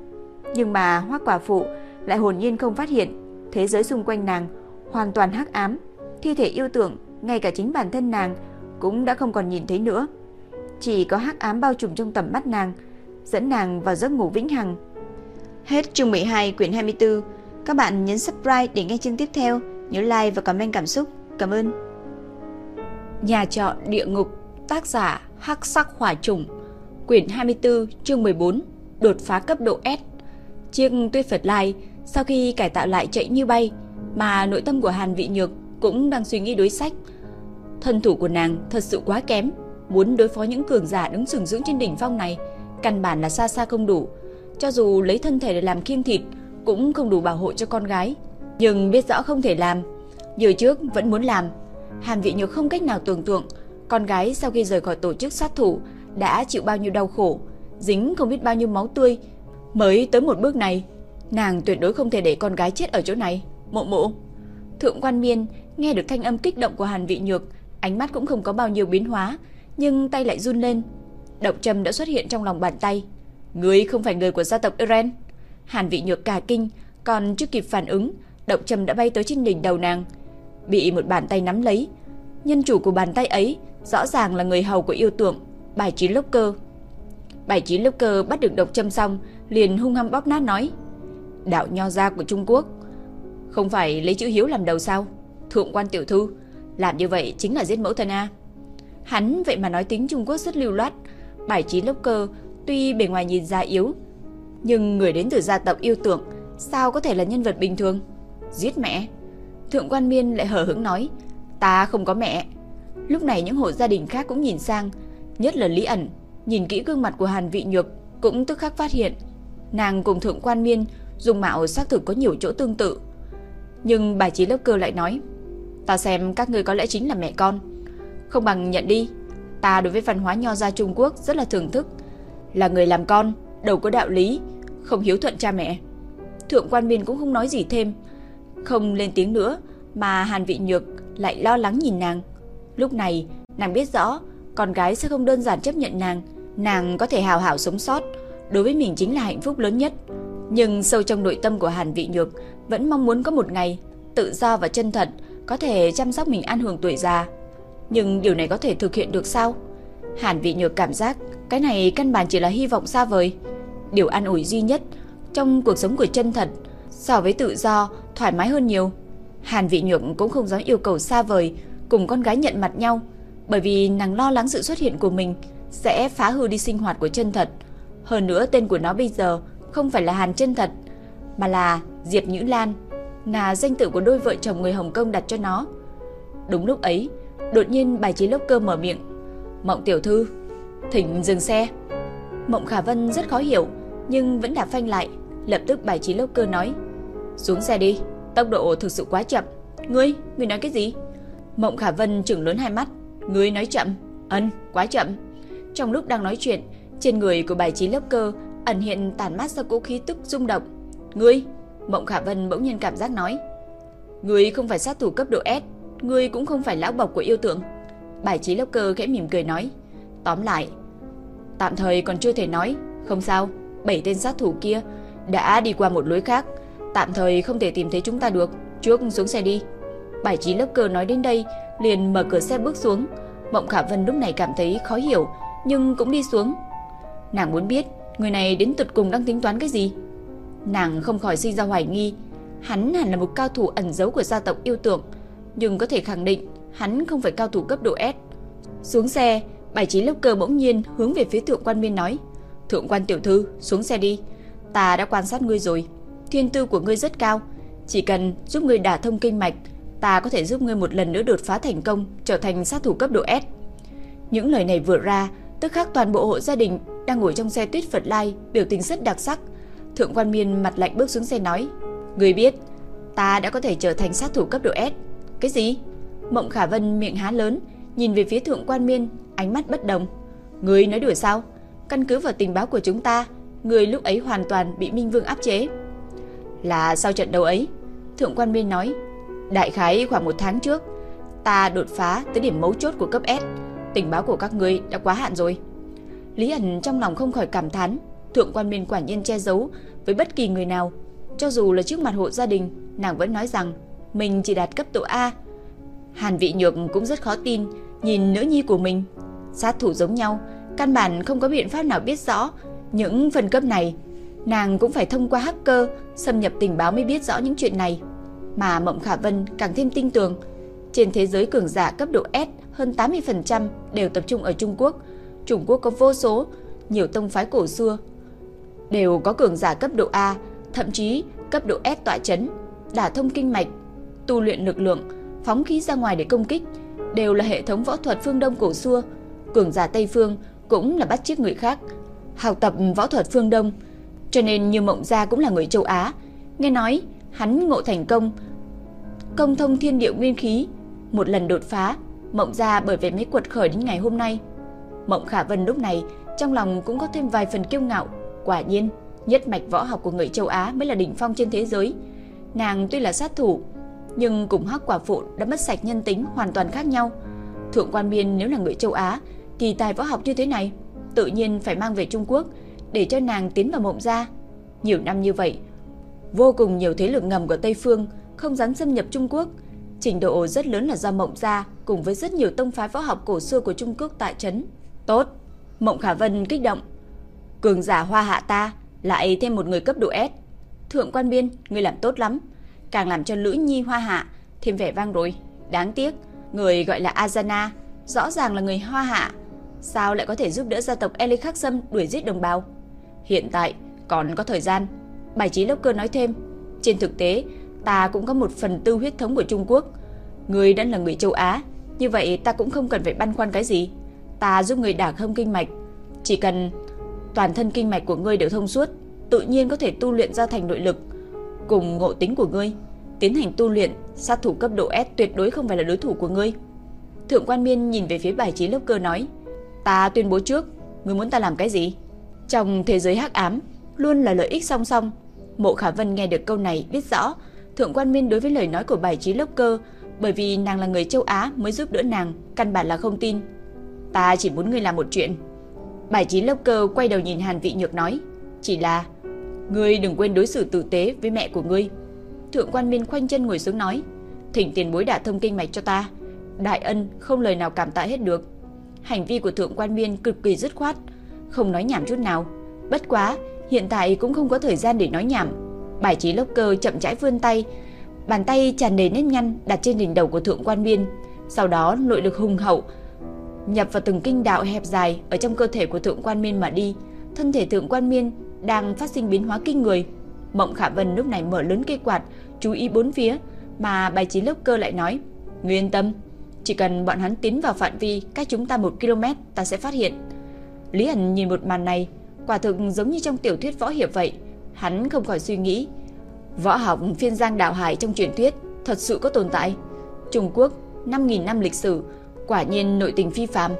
[SPEAKER 1] Nhưng mà Hoắc quả phụ lại hồn nhiên không phát hiện, thế giới xung quanh nàng hoàn toàn hắc ám, thi thể yêu tưởng, ngay cả chính bản thân nàng cũng đã không còn nhìn thấy nữa. Chỉ có hắc ám bao trùm trong tầm mắt nàng, dẫn nàng vào giấc ngủ vĩnh hằng. Hết chương 12 quyển 24. Các bạn nhấn subscribe để nghe chương tiếp theo, nhớ like và comment cảm xúc. Cảm ơn. Nhà trọ địa ngục, tác giả Hắc Sắc Hỏa Trùng, quyển 24, chương 14, đột phá cấp độ S. Chiếc Tuyết Phật Lai sau khi cải tạo lại chạy như bay, mà nội tâm của Hàn Vị Nhược cũng đang suy nghĩ đối sách. Thân thủ của nàng thật sự quá kém, muốn đối phó những cường giả đứng sừng sững trên đỉnh phong này, căn bản là xa xa không đủ. Cho dù lấy thân thể để làm kiêng thịt, cũng không đủ bảo hộ cho con gái. Nhưng biết rõ không thể làm, giờ trước vẫn muốn làm. Hàn Vị Nhược không cách nào tưởng tượng, con gái sau khi rời khỏi tổ chức sát thủ đã chịu bao nhiêu đau khổ, dính không biết bao nhiêu máu tươi, mới tới một bước này. Nàng tuyệt đối không thể để con gái chết ở chỗ này. Mộ mộ. Thượng quan miên nghe được thanh âm kích động của Hàn Vị Nhược, ánh mắt cũng không có bao nhiêu biến hóa, nhưng tay lại run lên. Độc châm đã xuất hiện trong lòng bàn tay. Ngươi không phải người của gia tộc Eren. Hàn Vị Nhược cả kinh, còn chưa kịp phản ứng, độc châm đã bay tới trên đỉnh đầu nàng, bị một bàn tay nắm lấy. Nhân chủ của bàn tay ấy rõ ràng là người hầu của yêu tượng, Bài Trí Lốc Cơ. Bài Trí Lốc Cơ bắt được độc châm xong, liền hung hăng bóp nát nói: "Đạo nho gia của Trung Quốc, không phải lấy chữ hiếu làm đầu sao? Thượng quan tiểu thư, làm như vậy chính là giết mẫu thân a." Hắn vậy mà nói tiếng Trung Quốc rất lưu loát, Bài Trí Lốc Cơ tuy bề ngoài nhìn ra yếu, nhưng người đến từ gia tộc yêu tượng, sao có thể là nhân vật bình thường? Giết mẹ? Thượng quan Miên lại hờ hững nói, ta không có mẹ. Lúc này những hộ gia đình khác cũng nhìn sang, nhất là Lý ẩn, nhìn kỹ gương mặt của Hàn Vị Nhược cũng tức khắc phát hiện, nàng cùng Thượng quan Miên dùng mạo xác thực có nhiều chỗ tương tự. Nhưng bà trí lớp cơ lại nói, ta xem các người có lẽ chính là mẹ con, không bằng nhận đi. Ta đối với văn hóa nho gia Trung Quốc rất là thưởng thức, là người làm con, đầu có đạo lý, không hiếu thuận cha mẹ. Thượng quan Miên cũng không nói gì thêm, không lên tiếng nữa, mà Hàn Vị Nhược lại lo lắng nhìn nàng. Lúc này, nàng biết rõ con gái sẽ không đơn giản chấp nhận nàng, nàng có thể hào hảo sống sót, đối với mình chính là hạnh phúc lớn nhất. Nhưng sâu trong nội tâm của Hàn Vị Nhược vẫn mong muốn có một ngày tự do và chân thật, có thể chăm sóc mình an hưởng tuổi già. Nhưng điều này có thể thực hiện được sao? Hàn Vị Nhược cảm giác cái này căn bản chỉ là hy vọng xa vời. Điều an ủi duy nhất trong cuộc sống của chân thật so với tự do thoải mái hơn nhiều. Hàn Vị Nhược cũng không dám yêu cầu xa vời cùng con gái nhận mặt nhau, bởi vì nàng lo lắng sự xuất hiện của mình sẽ phá hư đi sinh hoạt của chân thật. Hơn nữa tên của nó bây giờ không phải là Hàn chân thật, mà là Diệp Nhữ Lan, là danh tự của đôi vợ chồng người Hồng Kông đặt cho nó. Đúng lúc ấy, đột nhiên bài trí lốc cơ mở miệng. Mộng tiểu thư, thỉnh dừng xe. Mộng Khả Vân rất khó hiểu, nhưng vẫn đạp phanh lại, lập tức bài trí lốc cơ nói. Xuống xe đi, tốc độ thực sự quá chậm. Ngươi, ngươi nói cái gì? Mộng Khả Vân trừng lớn hai mắt. Ngươi nói chậm. Ân, quá chậm. Trong lúc đang nói chuyện, trên người của bài trí lốc cơ ẩn hiện tàn mát ra cố khí tức rung động. Ngươi, Mộng Khả Vân bỗng nhiên cảm giác nói. Ngươi không phải sát thủ cấp độ S, ngươi cũng không phải lão bọc của yêu tượng. Bài trí lốc cơ khẽ mỉm cười nói. Tóm lại, tạm thời còn chưa thể nói, không sao, bảy tên sát thủ kia đã đi qua một lối khác, tạm thời không thể tìm thấy chúng ta được, trước xuống xe đi. Bài trí lớp cơ nói đến đây, liền mở cửa xe bước xuống. Mộng Khả Vân lúc này cảm thấy khó hiểu, nhưng cũng đi xuống. Nàng muốn biết, người này đến tụt cùng đang tính toán cái gì? Nàng không khỏi sinh ra hoài nghi, hắn hẳn là một cao thủ ẩn giấu của gia tộc yêu tượng, nhưng có thể khẳng định hắn không phải cao thủ cấp độ S. Xuống xe, bài trí lớp cơ bỗng nhiên hướng về phía thượng quan miên nói, Thượng quan tiểu thư, xuống xe đi, ta đã quan sát ngươi rồi, thiên tư của ngươi rất cao, chỉ cần giúp ngươi đả thông kinh mạch, ta có thể giúp ngươi một lần nữa đột phá thành công, trở thành sát thủ cấp độ S. Những lời này vừa ra, tức khắc toàn bộ hộ gia đình đang ngồi trong xe tuyết Phật Lai biểu tình rất đặc sắc. Thượng quan miên mặt lạnh bước xuống xe nói, Ngươi biết, ta đã có thể trở thành sát thủ cấp độ S. Cái gì? Mộng Khả Vân miệng há lớn, nhìn về phía thượng quan miên, ánh mắt bất đồng. Ngươi nói đùa sao? Căn cứ vào tình báo của chúng ta, người lúc ấy hoàn toàn bị Minh Vương áp chế. Là sau trận đấu ấy, Thượng quan Miên nói, đại khái khoảng một tháng trước, ta đột phá tới điểm mấu chốt của cấp S, tình báo của các ngươi đã quá hạn rồi. Lý ẩn trong lòng không khỏi cảm thán, Thượng quan miên quả nhiên che giấu với bất kỳ người nào. Cho dù là trước mặt hộ gia đình, nàng vẫn nói rằng mình chỉ đạt cấp độ A. Hàn vị nhược cũng rất khó tin, nhìn nữ nhi của mình. Sát thủ giống nhau, căn bản không có biện pháp nào biết rõ những phần cấp này. Nàng cũng phải thông qua hacker xâm nhập tình báo mới biết rõ những chuyện này. Mà Mộng Khả Vân càng thêm tin tưởng, trên thế giới cường giả cấp độ S hơn 80% đều tập trung ở Trung Quốc. Trung Quốc có vô số, nhiều tông phái cổ xưa đều có cường giả cấp độ A, thậm chí cấp độ S tọa chấn, đả thông kinh mạch, tu luyện lực lượng, phóng khí ra ngoài để công kích, đều là hệ thống võ thuật phương Đông cổ xưa. Cường giả Tây phương cũng là bắt chước người khác, học tập võ thuật phương Đông, cho nên như Mộng Gia cũng là người châu Á. Nghe nói hắn ngộ thành công, công thông thiên địa nguyên khí, một lần đột phá, Mộng Gia bởi vậy mới quật khởi đến ngày hôm nay. Mộng Khả Vân lúc này trong lòng cũng có thêm vài phần kiêu ngạo, quả nhiên, nhất mạch võ học của người châu Á mới là đỉnh phong trên thế giới. Nàng tuy là sát thủ, nhưng cùng Hắc Quả Phụ đã mất sạch nhân tính hoàn toàn khác nhau. Thượng Quan biên nếu là người châu Á, kỳ tài võ học như thế này, tự nhiên phải mang về Trung Quốc để cho nàng tiến vào mộng gia. Nhiều năm như vậy, vô cùng nhiều thế lực ngầm của Tây phương không dám xâm nhập Trung Quốc, trình độ rất lớn là do mộng gia cùng với rất nhiều tông phái võ học cổ xưa của Trung Quốc tại trấn. Tốt, Mộng Khả Vân kích động. Cường giả Hoa Hạ ta lại thêm một người cấp độ S. Thượng quan biên, người làm tốt lắm, càng làm cho Lữ Nhi Hoa Hạ thêm vẻ vang rồi. Đáng tiếc, người gọi là Azana rõ ràng là người Hoa Hạ, sao lại có thể giúp đỡ gia tộc Eli Khắc Sâm đuổi giết đồng bào? Hiện tại còn có thời gian. Bài trí lốc cơ nói thêm, trên thực tế, ta cũng có một phần tư huyết thống của Trung Quốc. Người đã là người châu Á, như vậy ta cũng không cần phải băn khoăn cái gì. Ta giúp người đả thông kinh mạch, chỉ cần toàn thân kinh mạch của ngươi đều thông suốt, tự nhiên có thể tu luyện ra thành nội lực cùng ngộ tính của ngươi, tiến hành tu luyện, sát thủ cấp độ S tuyệt đối không phải là đối thủ của ngươi. Thượng quan Miên nhìn về phía bài trí lớp cơ nói, ta tuyên bố trước, ngươi muốn ta làm cái gì? Trong thế giới hắc ám, luôn là lợi ích song song. Mộ Khả Vân nghe được câu này biết rõ, Thượng quan Miên đối với lời nói của bài trí lớp cơ, bởi vì nàng là người châu Á mới giúp đỡ nàng, căn bản là không tin. Ta chỉ muốn ngươi làm một chuyện. Bài trí lớp cơ quay đầu nhìn Hàn Vị Nhược nói, chỉ là ngươi đừng quên đối xử tử tế với mẹ của ngươi. Thượng quan Miên khoanh chân ngồi xuống nói, thỉnh tiền bối đả thông kinh mạch cho ta. Đại ân không lời nào cảm tạ hết được. Hành vi của thượng quan Miên cực kỳ dứt khoát, không nói nhảm chút nào. Bất quá, hiện tại cũng không có thời gian để nói nhảm. Bài trí lốc cơ chậm rãi vươn tay, bàn tay tràn đầy nếp nhăn đặt trên đỉnh đầu của thượng quan Miên, sau đó nội lực hùng hậu nhập vào từng kinh đạo hẹp dài ở trong cơ thể của thượng quan Miên mà đi. Thân thể thượng quan Miên đang phát sinh biến hóa kinh người. Mộng Khả Vân lúc này mở lớn cây quạt, chú ý bốn phía, mà bài trí lớp cơ lại nói: "Ngươi tâm, chỉ cần bọn hắn tiến vào phạm vi cách chúng ta một km, ta sẽ phát hiện." Lý Hẳn nhìn một màn này, quả thực giống như trong tiểu thuyết võ hiệp vậy, hắn không khỏi suy nghĩ, võ học phiên giang đạo hải trong truyền thuyết thật sự có tồn tại. Trung Quốc 5000 năm lịch sử, quả nhiên nội tình phi phàm.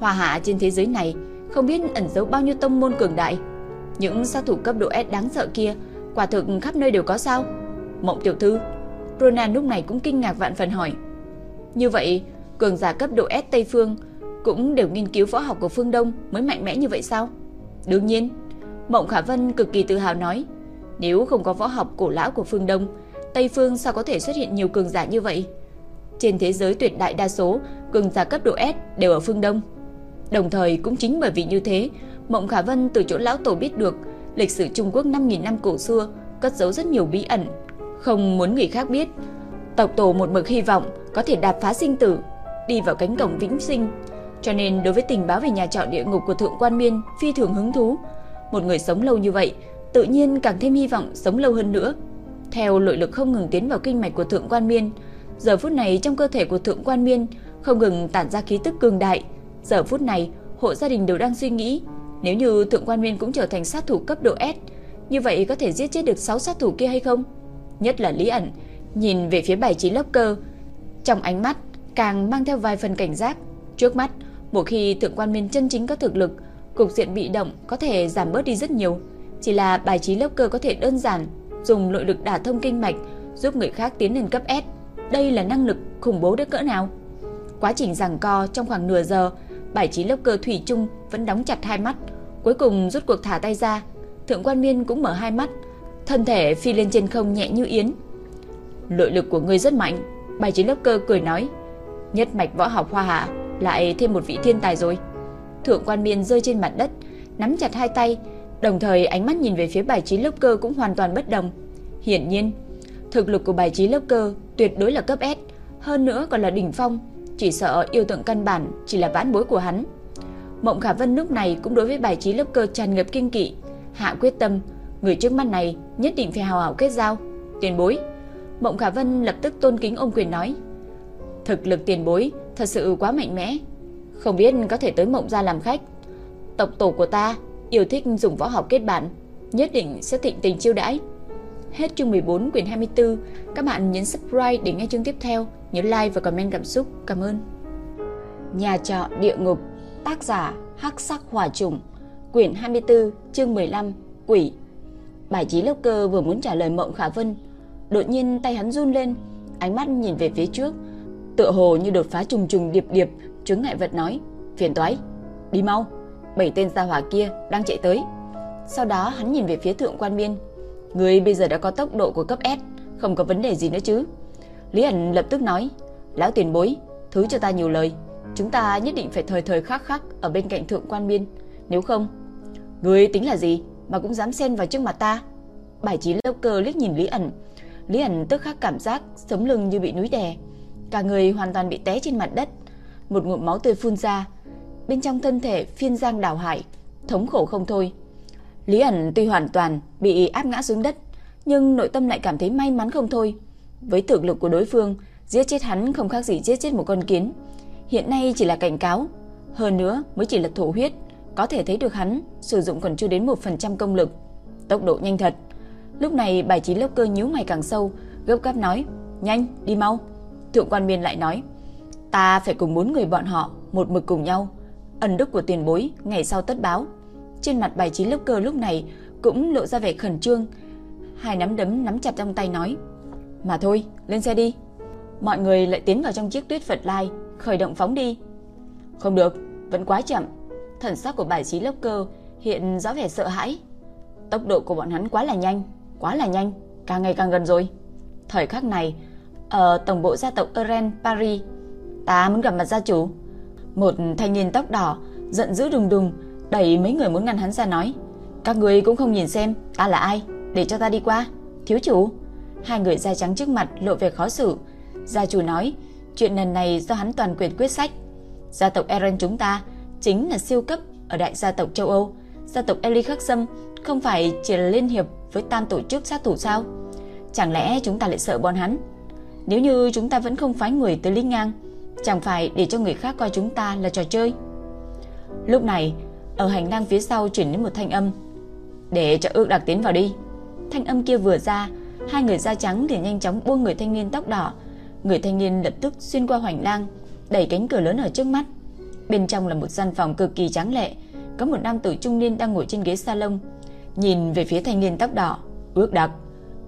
[SPEAKER 1] hòa hạ trên thế giới này không biết ẩn giấu bao nhiêu tông môn cường đại. Những sát thủ cấp độ S đáng sợ kia, quả thực khắp nơi đều có sao? Mộng tiểu thư, Ronan lúc này cũng kinh ngạc vạn phần hỏi. Như vậy, cường giả cấp độ S Tây Phương cũng đều nghiên cứu võ học của phương Đông mới mạnh mẽ như vậy sao? Đương nhiên, Mộng Khả Vân cực kỳ tự hào nói, nếu không có võ học cổ lão của phương Đông, Tây Phương sao có thể xuất hiện nhiều cường giả như vậy? Trên thế giới tuyệt đại đa số, cường giả cấp độ S đều ở phương Đông. Đồng thời cũng chính bởi vì như thế, Mộng Khả Vân từ chỗ lão tổ biết được lịch sử Trung Quốc 5000 năm cổ xưa cất giấu rất nhiều bí ẩn, không muốn người khác biết. Tộc tổ một mực hy vọng có thể đạp phá sinh tử, đi vào cánh cổng vĩnh sinh, cho nên đối với tình báo về nhà trọ địa ngục của Thượng Quan Miên phi thường hứng thú. Một người sống lâu như vậy, tự nhiên càng thêm hy vọng sống lâu hơn nữa. Theo nội lực không ngừng tiến vào kinh mạch của Thượng Quan Miên, giờ phút này trong cơ thể của Thượng Quan Miên không ngừng tản ra khí tức cường đại. Giờ phút này, hộ gia đình đều đang suy nghĩ, nếu như Thượng Quan nguyên cũng trở thành sát thủ cấp độ S, như vậy có thể giết chết được 6 sát thủ kia hay không? Nhất là Lý ẩn, nhìn về phía bài trí lốc cơ, trong ánh mắt càng mang theo vài phần cảnh giác. Trước mắt, một khi Thượng Quan nguyên chân chính có thực lực, cục diện bị động có thể giảm bớt đi rất nhiều. Chỉ là bài trí lốc cơ có thể đơn giản dùng nội lực đả thông kinh mạch giúp người khác tiến lên cấp S. Đây là năng lực khủng bố đến cỡ nào? Quá trình giằng co trong khoảng nửa giờ, bài trí lốc cơ thủy chung vẫn đóng chặt hai mắt, Cuối cùng rút cuộc thả tay ra, Thượng quan Miên cũng mở hai mắt, thân thể phi lên trên không nhẹ như yến. Nội lực của ngươi rất mạnh, Bài Trí Lớp Cơ cười nói, nhất mạch võ học hoa hạ, lại thêm một vị thiên tài rồi. Thượng quan Miên rơi trên mặt đất, nắm chặt hai tay, đồng thời ánh mắt nhìn về phía Bài Trí Lớp Cơ cũng hoàn toàn bất đồng. Hiển nhiên, thực lực của Bài Trí Lớp Cơ tuyệt đối là cấp S, hơn nữa còn là đỉnh phong, chỉ sợ yêu tượng căn bản chỉ là vãn bối của hắn. Mộng Khả Vân lúc này cũng đối với bài trí lớp cơ tràn ngập kinh kỵ, hạ quyết tâm, người trước mắt này nhất định phải hào hảo kết giao. Tiền bối. Mộng Khả Vân lập tức tôn kính ôm quyền nói. Thực lực tiền bối thật sự quá mạnh mẽ, không biết có thể tới mộng gia làm khách. Tộc tổ của ta yêu thích dùng võ học kết bạn, nhất định sẽ thịnh tình chiêu đãi. Hết chương 14 quyển 24, các bạn nhấn subscribe để nghe chương tiếp theo, nhớ like và comment cảm xúc. Cảm ơn. Nhà trọ địa ngục Tác giả Hắc Sắc Hỏa Trùng, quyển 24, chương 15, Quỷ. Bài trí lốc cơ vừa muốn trả lời Mộng Khả Vân, đột nhiên tay hắn run lên, ánh mắt nhìn về phía trước, tựa hồ như đột phá trùng trùng điệp điệp, chứng ngại vật nói, phiền toái, đi mau, bảy tên gia hỏa kia đang chạy tới. Sau đó hắn nhìn về phía thượng quan biên, người bây giờ đã có tốc độ của cấp S, không có vấn đề gì nữa chứ. Lý ẩn lập tức nói, lão tiền bối, thứ cho ta nhiều lời. Chúng ta nhất định phải thời thời khắc khắc ở bên cạnh thượng quan biên, nếu không, người tính là gì mà cũng dám xen vào trước mặt ta? Bài trí lâu cơ liếc nhìn Lý ẩn, Lý ẩn tức khắc cảm giác sống lưng như bị núi đè, cả người hoàn toàn bị té trên mặt đất, một ngụm máu tươi phun ra, bên trong thân thể phiên giang đảo hải, thống khổ không thôi. Lý ẩn tuy hoàn toàn bị áp ngã xuống đất, nhưng nội tâm lại cảm thấy may mắn không thôi. Với thực lực của đối phương, giết chết hắn không khác gì giết chết một con kiến hiện nay chỉ là cảnh cáo, hơn nữa mới chỉ là thổ huyết, có thể thấy được hắn sử dụng còn chưa đến 1% công lực. Tốc độ nhanh thật. Lúc này bài trí lớp cơ nhíu mày càng sâu, gấp gáp nói, nhanh, đi mau. Thượng quan miên lại nói, ta phải cùng bốn người bọn họ một mực cùng nhau. Ẩn đức của tiền bối, ngày sau tất báo. Trên mặt bài trí lớp cơ lúc này cũng lộ ra vẻ khẩn trương, hai nắm đấm nắm chặt trong tay nói, mà thôi, lên xe đi. Mọi người lại tiến vào trong chiếc tuyết Phật Lai, khởi động phóng đi. Không được, vẫn quá chậm. Thần sắc của bài trí lớp cơ hiện rõ vẻ sợ hãi. Tốc độ của bọn hắn quá là nhanh, quá là nhanh, càng ngày càng gần rồi. Thời khắc này, ở tổng bộ gia tộc Eren Paris, ta muốn gặp mặt gia chủ. Một thanh niên tóc đỏ, giận dữ đùng đùng, đẩy mấy người muốn ngăn hắn ra nói. Các người cũng không nhìn xem ta là ai, để cho ta đi qua. Thiếu chủ. Hai người da trắng trước mặt lộ vẻ khó xử. Gia chủ nói, Chuyện lần này do hắn toàn quyền quyết sách. Gia tộc Eren chúng ta chính là siêu cấp ở đại gia tộc châu Âu. Gia tộc Eli Khắc Sâm không phải chỉ là liên hiệp với tam tổ chức sát thủ sao? Chẳng lẽ chúng ta lại sợ bọn hắn? Nếu như chúng ta vẫn không phái người tới Lý Ngang, chẳng phải để cho người khác coi chúng ta là trò chơi. Lúc này, ở hành lang phía sau chuyển đến một thanh âm. Để cho ước đặc tiến vào đi. Thanh âm kia vừa ra, hai người da trắng liền nhanh chóng buông người thanh niên tóc đỏ Người thanh niên lập tức xuyên qua hoành lang, đẩy cánh cửa lớn ở trước mắt. Bên trong là một gian phòng cực kỳ tráng lệ, có một nam tử trung niên đang ngồi trên ghế salon, nhìn về phía thanh niên tóc đỏ, ước đặc,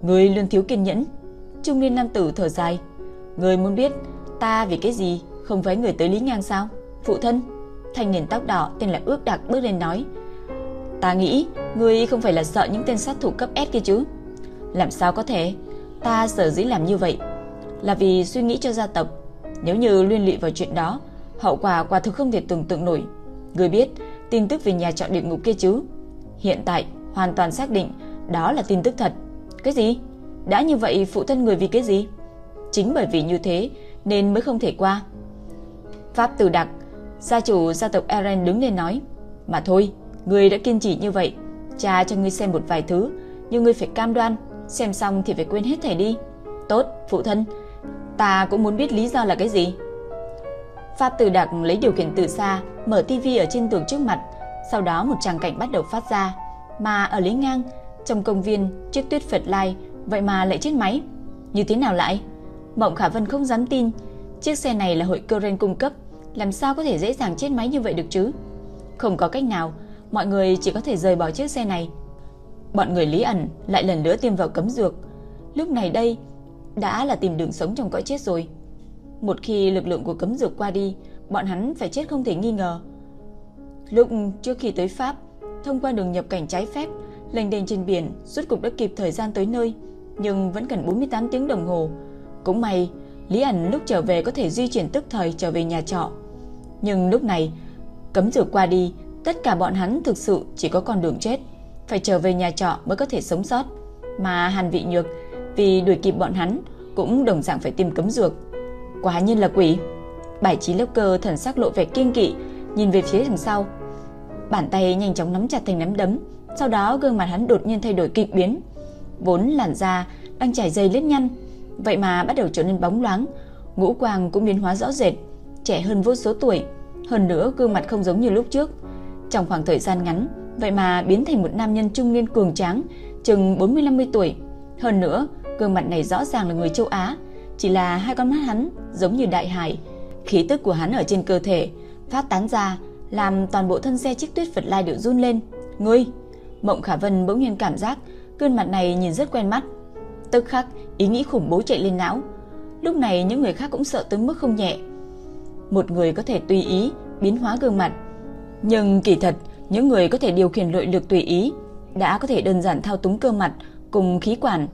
[SPEAKER 1] người luôn thiếu kiên nhẫn. Trung niên nam tử thở dài, người muốn biết ta vì cái gì không phải người tới Lý Ngang sao? Phụ thân, thanh niên tóc đỏ tên là ước đặc bước lên nói, ta nghĩ người không phải là sợ những tên sát thủ cấp S kia chứ? Làm sao có thể? Ta sở dĩ làm như vậy là vì suy nghĩ cho gia tộc. Nếu như liên lụy vào chuyện đó, hậu quả quả thực không thể tưởng tượng nổi. Người biết tin tức về nhà trọ địa ngục kia chứ? Hiện tại hoàn toàn xác định đó là tin tức thật. Cái gì? Đã như vậy phụ thân người vì cái gì? Chính bởi vì như thế nên mới không thể qua. Pháp Từ Đặc, gia chủ gia tộc Eren đứng lên nói, mà thôi, người đã kiên trì như vậy, cha cho ngươi xem một vài thứ, nhưng ngươi phải cam đoan, xem xong thì phải quên hết thảy đi. Tốt, phụ thân, Ta cũng muốn biết lý do là cái gì. Pháp Tử Đặc lấy điều khiển từ xa, mở tivi ở trên tường trước mặt, sau đó một tràng cảnh bắt đầu phát ra, mà ở lý ngang, trong công viên, chiếc tuyết Phật Lai, vậy mà lại chết máy. Như thế nào lại? Mộng Khả Vân không dám tin, chiếc xe này là hội cơ cung cấp, làm sao có thể dễ dàng chết máy như vậy được chứ? Không có cách nào, mọi người chỉ có thể rời bỏ chiếc xe này. Bọn người Lý ẩn lại lần nữa tiêm vào cấm dược. Lúc này đây, đã là tìm đường sống trong cõi chết rồi. Một khi lực lượng của cấm dược qua đi, bọn hắn phải chết không thể nghi ngờ. Lúc trước khi tới Pháp, thông qua đường nhập cảnh trái phép, lênh đênh trên biển, rốt cục đã kịp thời gian tới nơi, nhưng vẫn cần 48 tiếng đồng hồ. Cũng may, Lý ẩn lúc trở về có thể di chuyển tức thời trở về nhà trọ. Nhưng lúc này, cấm dược qua đi, tất cả bọn hắn thực sự chỉ có con đường chết, phải trở về nhà trọ mới có thể sống sót. Mà Hàn Vị Nhược vì đuổi kịp bọn hắn cũng đồng dạng phải tìm cấm dược. quá nhiên là quỷ. Bài trí lớp cơ thần sắc lộ vẻ kiên kỵ, nhìn về phía đằng sau. Bàn tay nhanh chóng nắm chặt thành nắm đấm, sau đó gương mặt hắn đột nhiên thay đổi kịch biến. Vốn làn da đang chảy dày lết nhăn, vậy mà bắt đầu trở nên bóng loáng, ngũ quang cũng biến hóa rõ rệt, trẻ hơn vô số tuổi, hơn nữa gương mặt không giống như lúc trước. Trong khoảng thời gian ngắn, vậy mà biến thành một nam nhân trung niên cường tráng, chừng 40-50 tuổi. Hơn nữa, gương mặt này rõ ràng là người châu Á, chỉ là hai con mắt hắn giống như đại hải. Khí tức của hắn ở trên cơ thể phát tán ra, làm toàn bộ thân xe chiếc tuyết Phật Lai đều run lên. Ngươi! Mộng Khả Vân bỗng nhiên cảm giác gương mặt này nhìn rất quen mắt. Tức khắc, ý nghĩ khủng bố chạy lên não. Lúc này những người khác cũng sợ tới mức không nhẹ. Một người có thể tùy ý biến hóa gương mặt, nhưng kỳ thật, những người có thể điều khiển nội lực tùy ý đã có thể đơn giản thao túng cơ mặt cùng khí quản.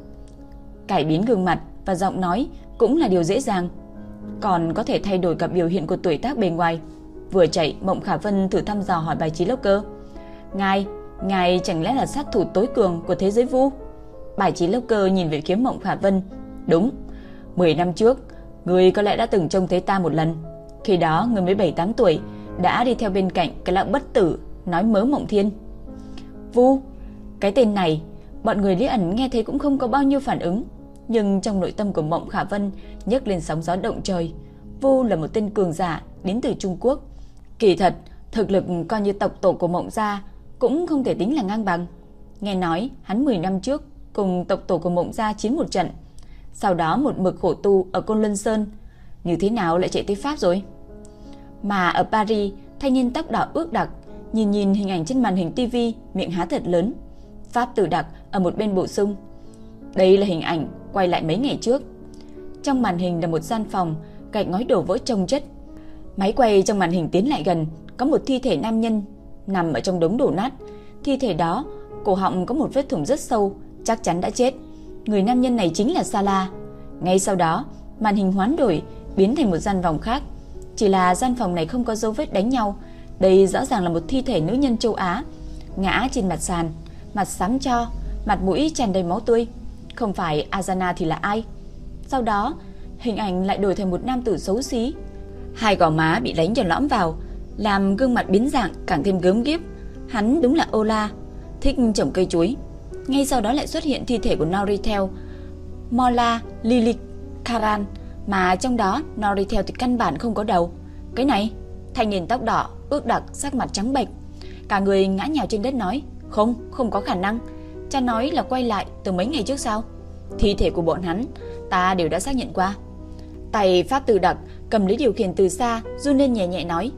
[SPEAKER 1] Cải biến gương mặt và giọng nói cũng là điều dễ dàng. Còn có thể thay đổi cả biểu hiện của tuổi tác bề ngoài. Vừa chạy, Mộng Khả Vân thử thăm dò hỏi bài trí lốc cơ. Ngài, ngài chẳng lẽ là sát thủ tối cường của thế giới vu? Bài trí lốc cơ nhìn về phía Mộng Khả Vân. Đúng, 10 năm trước, người có lẽ đã từng trông thấy ta một lần. Khi đó, người mới 7-8 tuổi, đã đi theo bên cạnh cái lão bất tử nói mớ Mộng Thiên. Vu, cái tên này, bọn người Lý ẩn nghe thấy cũng không có bao nhiêu phản ứng, nhưng trong nội tâm của Mộng Khả Vân nhấc lên sóng gió động trời. Vu là một tên cường giả đến từ Trung Quốc. Kỳ thật, thực lực coi như tộc tổ của Mộng gia cũng không thể tính là ngang bằng. Nghe nói, hắn 10 năm trước cùng tộc tổ của Mộng gia chiến một trận, sau đó một mực khổ tu ở Côn Luân Sơn, như thế nào lại chạy tới Pháp rồi? Mà ở Paris, thanh niên tóc đỏ ước đặc, nhìn nhìn hình ảnh trên màn hình tivi, miệng há thật lớn. Pháp Tử Đặc ở một bên bổ sung. Đây là hình ảnh quay lại mấy ngày trước. Trong màn hình là một gian phòng, gạch ngói đổ vỡ trông chất. Máy quay trong màn hình tiến lại gần, có một thi thể nam nhân nằm ở trong đống đổ nát. Thi thể đó, cổ họng có một vết thủng rất sâu, chắc chắn đã chết. Người nam nhân này chính là Sala. Ngay sau đó, màn hình hoán đổi, biến thành một gian phòng khác. Chỉ là gian phòng này không có dấu vết đánh nhau, đây rõ ràng là một thi thể nữ nhân châu Á, ngã trên mặt sàn, mặt xám cho, mặt mũi tràn đầy máu tươi. Không phải Azana thì là ai? Sau đó, hình ảnh lại đổi thành một nam tử xấu xí. Hai gò má bị đánh cho lõm vào, làm gương mặt biến dạng càng thêm gớm ghiếc. Hắn đúng là Ola, thích trồng cây chuối. Ngay sau đó lại xuất hiện thi thể của Noritel, Mola Lilith Karan, mà trong đó Noritel thì căn bản không có đầu. Cái này, thanh niên tóc đỏ, ước đặc, sắc mặt trắng bệch. Cả người ngã nhào trên đất nói, không, không có khả năng. Cha nói là quay lại từ mấy ngày trước sao? Thi thể của bọn hắn, ta đều đã xác nhận qua. Tay Pháp Từ Đặc cầm lấy điều khiển từ xa, run lên nhẹ nhẹ nói,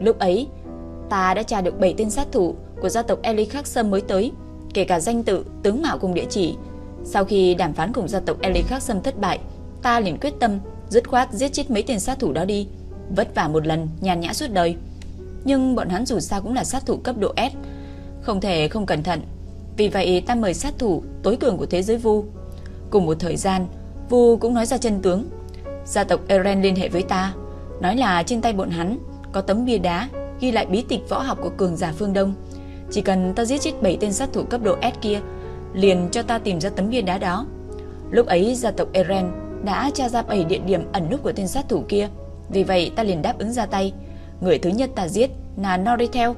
[SPEAKER 1] lúc ấy ta đã tra được 7 tên sát thủ của gia tộc Eli Khắc Sâm mới tới, kể cả danh tự, tướng mạo cùng địa chỉ. Sau khi đàm phán cùng gia tộc Eli Khắc Sâm thất bại, ta liền quyết tâm dứt khoát giết chết mấy tên sát thủ đó đi, vất vả một lần, nhàn nhã suốt đời. Nhưng bọn hắn dù sao cũng là sát thủ cấp độ S, không thể không cẩn thận. Vì vậy ta mời sát thủ tối cường của thế giới Vu. Cùng một thời gian, Vu cũng nói ra chân tướng. Gia tộc Eren liên hệ với ta, nói là trên tay bọn hắn có tấm bia đá ghi lại bí tịch võ học của cường giả phương Đông. Chỉ cần ta giết chết 7 tên sát thủ cấp độ S kia, liền cho ta tìm ra tấm bia đá đó. Lúc ấy gia tộc Eren đã tra ra 7 địa điểm ẩn núp của tên sát thủ kia. Vì vậy ta liền đáp ứng ra tay. Người thứ nhất ta giết là Noritel.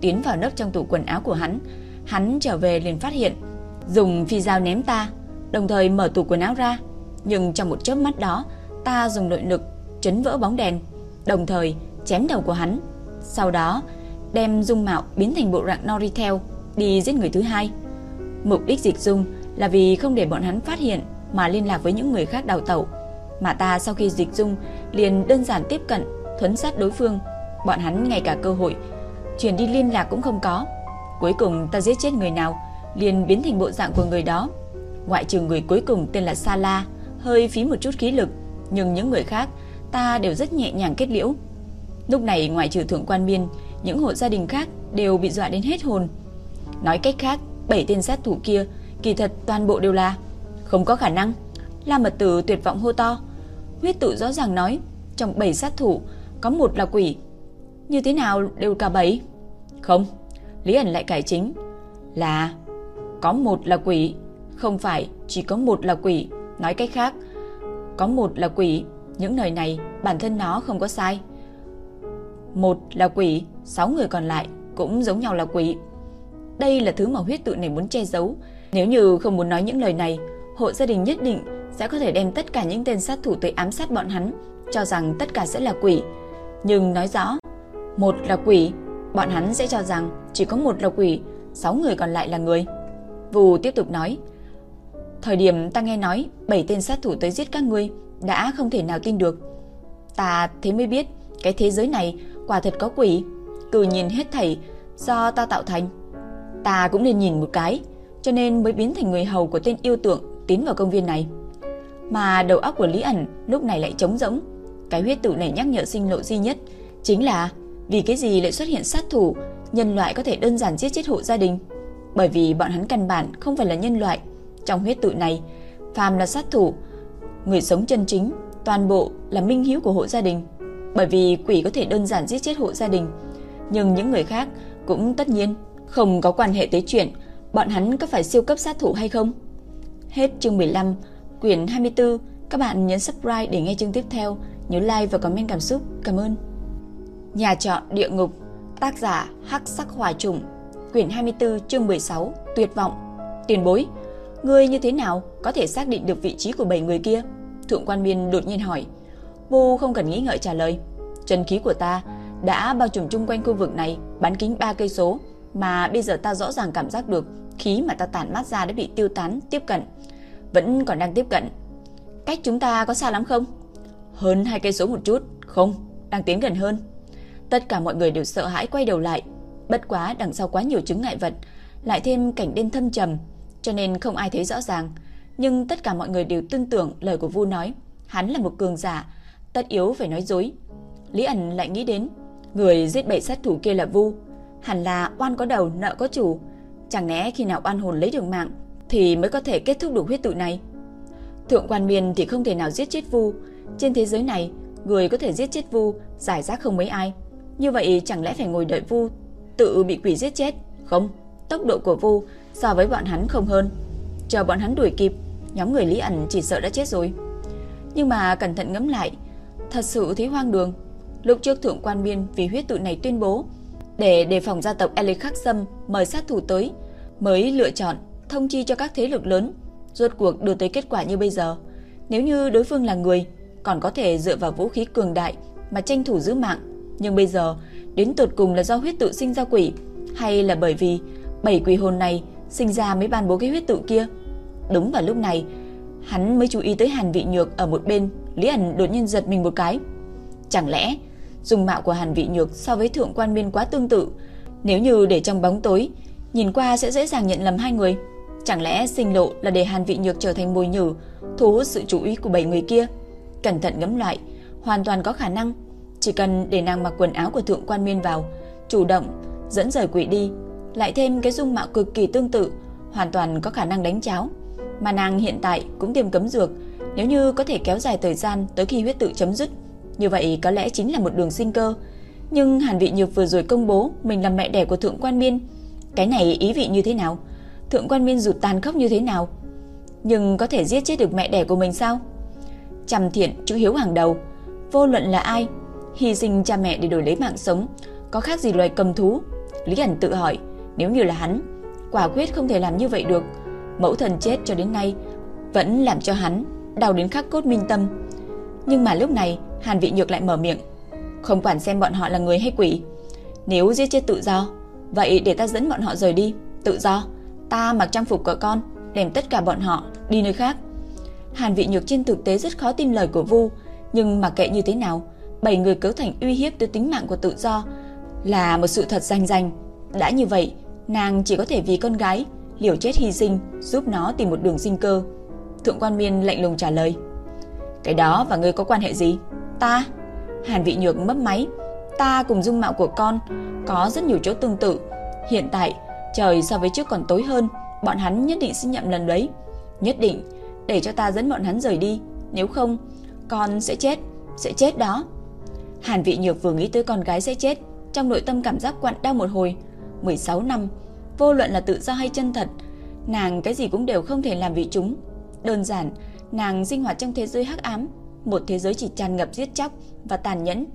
[SPEAKER 1] Tiến vào nấp trong tủ quần áo của hắn, hắn trở về liền phát hiện, dùng phi dao ném ta, đồng thời mở tủ quần áo ra. Nhưng trong một chớp mắt đó, ta dùng nội lực chấn vỡ bóng đèn, đồng thời chém đầu của hắn. Sau đó, đem dung mạo biến thành bộ dạng Noritel đi giết người thứ hai. Mục đích dịch dung là vì không để bọn hắn phát hiện mà liên lạc với những người khác đào tẩu. Mà ta sau khi dịch dung liền đơn giản tiếp cận, thuấn sát đối phương. Bọn hắn ngay cả cơ hội chuyển đi liên lạc cũng không có. Cuối cùng ta giết chết người nào, liền biến thành bộ dạng của người đó. Ngoại trừ người cuối cùng tên là Sala, hơi phí một chút khí lực, nhưng những người khác ta đều rất nhẹ nhàng kết liễu. Lúc này ngoại trừ thượng quan miên, những hộ gia đình khác đều bị dọa đến hết hồn. Nói cách khác, bảy tên sát thủ kia kỳ thật toàn bộ đều là không có khả năng. La Mật Tử tuyệt vọng hô to. Huyết tự rõ ràng nói, trong bảy sát thủ có một là quỷ. Như thế nào đều cả bảy? Không, Lý ẩn lại cải chính. Là có một là quỷ, không phải chỉ có một là quỷ. Nói cách khác, có một là quỷ, những lời này bản thân nó không có sai. Một là quỷ, sáu người còn lại cũng giống nhau là quỷ. Đây là thứ mà huyết tự này muốn che giấu. Nếu như không muốn nói những lời này, hộ gia đình nhất định sẽ có thể đem tất cả những tên sát thủ tới ám sát bọn hắn, cho rằng tất cả sẽ là quỷ. Nhưng nói rõ, một là quỷ, bọn hắn sẽ cho rằng chỉ có một là quỷ, sáu người còn lại là người. Vù tiếp tục nói, thời điểm ta nghe nói bảy tên sát thủ tới giết các ngươi, đã không thể nào tin được. Ta thế mới biết, cái thế giới này quả thật có quỷ, cử nhìn hết thảy do ta tạo thành. Ta cũng nên nhìn một cái, cho nên mới biến thành người hầu của tên yêu tượng tiến vào công viên này. Mà đầu óc của Lý ẩn lúc này lại trống rỗng. Cái huyết tự này nhắc nhở sinh lộ duy nhất chính là vì cái gì lại xuất hiện sát thủ, nhân loại có thể đơn giản giết chết hộ gia đình. Bởi vì bọn hắn căn bản không phải là nhân loại. Trong huyết tự này, phàm là sát thủ, người sống chân chính, toàn bộ là minh hiếu của hộ gia đình. Bởi vì quỷ có thể đơn giản giết chết hộ gia đình, nhưng những người khác cũng tất nhiên không có quan hệ tới chuyện bọn hắn có phải siêu cấp sát thủ hay không. Hết chương 15, quyển 24, các bạn nhấn subscribe để nghe chương tiếp theo, nhớ like và comment cảm xúc. Cảm ơn. Nhà trọ địa ngục, tác giả Hắc Sắc Hỏa Trùng, quyển 24, chương 16, tuyệt vọng. Tiền bối, ngươi như thế nào có thể xác định được vị trí của bảy người kia? Thượng quan Miên đột nhiên hỏi. vu không cần nghĩ ngợi trả lời. Chân khí của ta đã bao trùm chung quanh khu vực này, bán kính 3 cây số, mà bây giờ ta rõ ràng cảm giác được khí mà ta tản mát ra đã bị tiêu tán tiếp cận, vẫn còn đang tiếp cận. Cách chúng ta có xa lắm không? Hơn hai cây số một chút, không, đang tiến gần hơn. Tất cả mọi người đều sợ hãi quay đầu lại, bất quá đằng sau quá nhiều chứng ngại vật, lại thêm cảnh đêm thâm trầm, cho nên không ai thấy rõ ràng, nhưng tất cả mọi người đều tin tưởng lời của Vu nói, hắn là một cường giả, tất yếu phải nói dối. Lý ẩn lại nghĩ đến, người giết bảy sát thủ kia là Vu, hẳn là oan có đầu nợ có chủ, chẳng lẽ khi nào oan hồn lấy được mạng thì mới có thể kết thúc được huyết tự này. Thượng quan miên thì không thể nào giết chết Vu, trên thế giới này, người có thể giết chết Vu giải rác không mấy ai. Như vậy chẳng lẽ phải ngồi đợi Vu tự bị quỷ giết chết? Không, tốc độ của Vu so với bọn hắn không hơn. Chờ bọn hắn đuổi kịp, nhóm người Lý ẩn chỉ sợ đã chết rồi. Nhưng mà cẩn thận ngẫm lại, thật sự thấy hoang đường. Lúc trước thượng quan miên vì huyết tự này tuyên bố để đề phòng gia tộc Ellie Khắc Sâm mời sát thủ tới, mới lựa chọn thông chi cho các thế lực lớn, rốt cuộc đưa tới kết quả như bây giờ. Nếu như đối phương là người, còn có thể dựa vào vũ khí cường đại mà tranh thủ giữ mạng, nhưng bây giờ đến tột cùng là do huyết tự sinh ra quỷ, hay là bởi vì bảy quỷ hồn này sinh ra mới ban bố cái huyết tự kia. Đúng vào lúc này, hắn mới chú ý tới Hàn Vị Nhược ở một bên, Lý ẩn đột nhiên giật mình một cái. Chẳng lẽ dùng mạo của Hàn Vị Nhược so với Thượng Quan Miên quá tương tự, nếu như để trong bóng tối, nhìn qua sẽ dễ dàng nhận lầm hai người. Chẳng lẽ sinh lộ là để Hàn Vị Nhược trở thành mồi nhử, thu hút sự chú ý của bảy người kia? Cẩn thận ngẫm lại, hoàn toàn có khả năng. Chỉ cần để nàng mặc quần áo của Thượng Quan Miên vào, chủ động dẫn rời quỷ đi, lại thêm cái dung mạo cực kỳ tương tự, hoàn toàn có khả năng đánh cháo. Mà nàng hiện tại cũng tiêm cấm dược, nếu như có thể kéo dài thời gian tới khi huyết tự chấm dứt, như vậy có lẽ chính là một đường sinh cơ. Nhưng Hàn Vị Nhược vừa rồi công bố mình là mẹ đẻ của Thượng Quan Miên, cái này ý vị như thế nào? Thượng Quan Miên rụt tàn khốc như thế nào? Nhưng có thể giết chết được mẹ đẻ của mình sao? Trầm thiện chữ hiếu hàng đầu, vô luận là ai, hy sinh cha mẹ để đổi lấy mạng sống, có khác gì loài cầm thú? Lý ẩn tự hỏi, nếu như là hắn, quả quyết không thể làm như vậy được. Mẫu thần chết cho đến nay vẫn làm cho hắn đau đến khắc cốt minh tâm. Nhưng mà lúc này, Hàn Vị Nhược lại mở miệng, không quản xem bọn họ là người hay quỷ, nếu giết chết tự do, vậy để ta dẫn bọn họ rời đi, tự do, ta mặc trang phục của con, đem tất cả bọn họ đi nơi khác. Hàn Vị Nhược trên thực tế rất khó tin lời của Vu, nhưng mà kệ như thế nào, bảy người cấu thành uy hiếp tới tính mạng của tự do là một sự thật danh danh. Đã như vậy, nàng chỉ có thể vì con gái liều chết hy sinh giúp nó tìm một đường sinh cơ. Thượng quan Miên lạnh lùng trả lời. Cái đó và ngươi có quan hệ gì? Ta? Hàn Vị Nhược mấp máy. Ta cùng dung mạo của con có rất nhiều chỗ tương tự. Hiện tại, Trời so với trước còn tối hơn, bọn hắn nhất định sẽ nhậm lần đấy. Nhất định, để cho ta dẫn bọn hắn rời đi, nếu không, con sẽ chết, sẽ chết đó. Hàn Vị Nhược vừa nghĩ tới con gái sẽ chết, trong nội tâm cảm giác quặn đau một hồi. 16 năm, vô luận là tự do hay chân thật, nàng cái gì cũng đều không thể làm vì chúng. Đơn giản, nàng sinh hoạt trong thế giới hắc ám, một thế giới chỉ tràn ngập giết chóc và tàn nhẫn.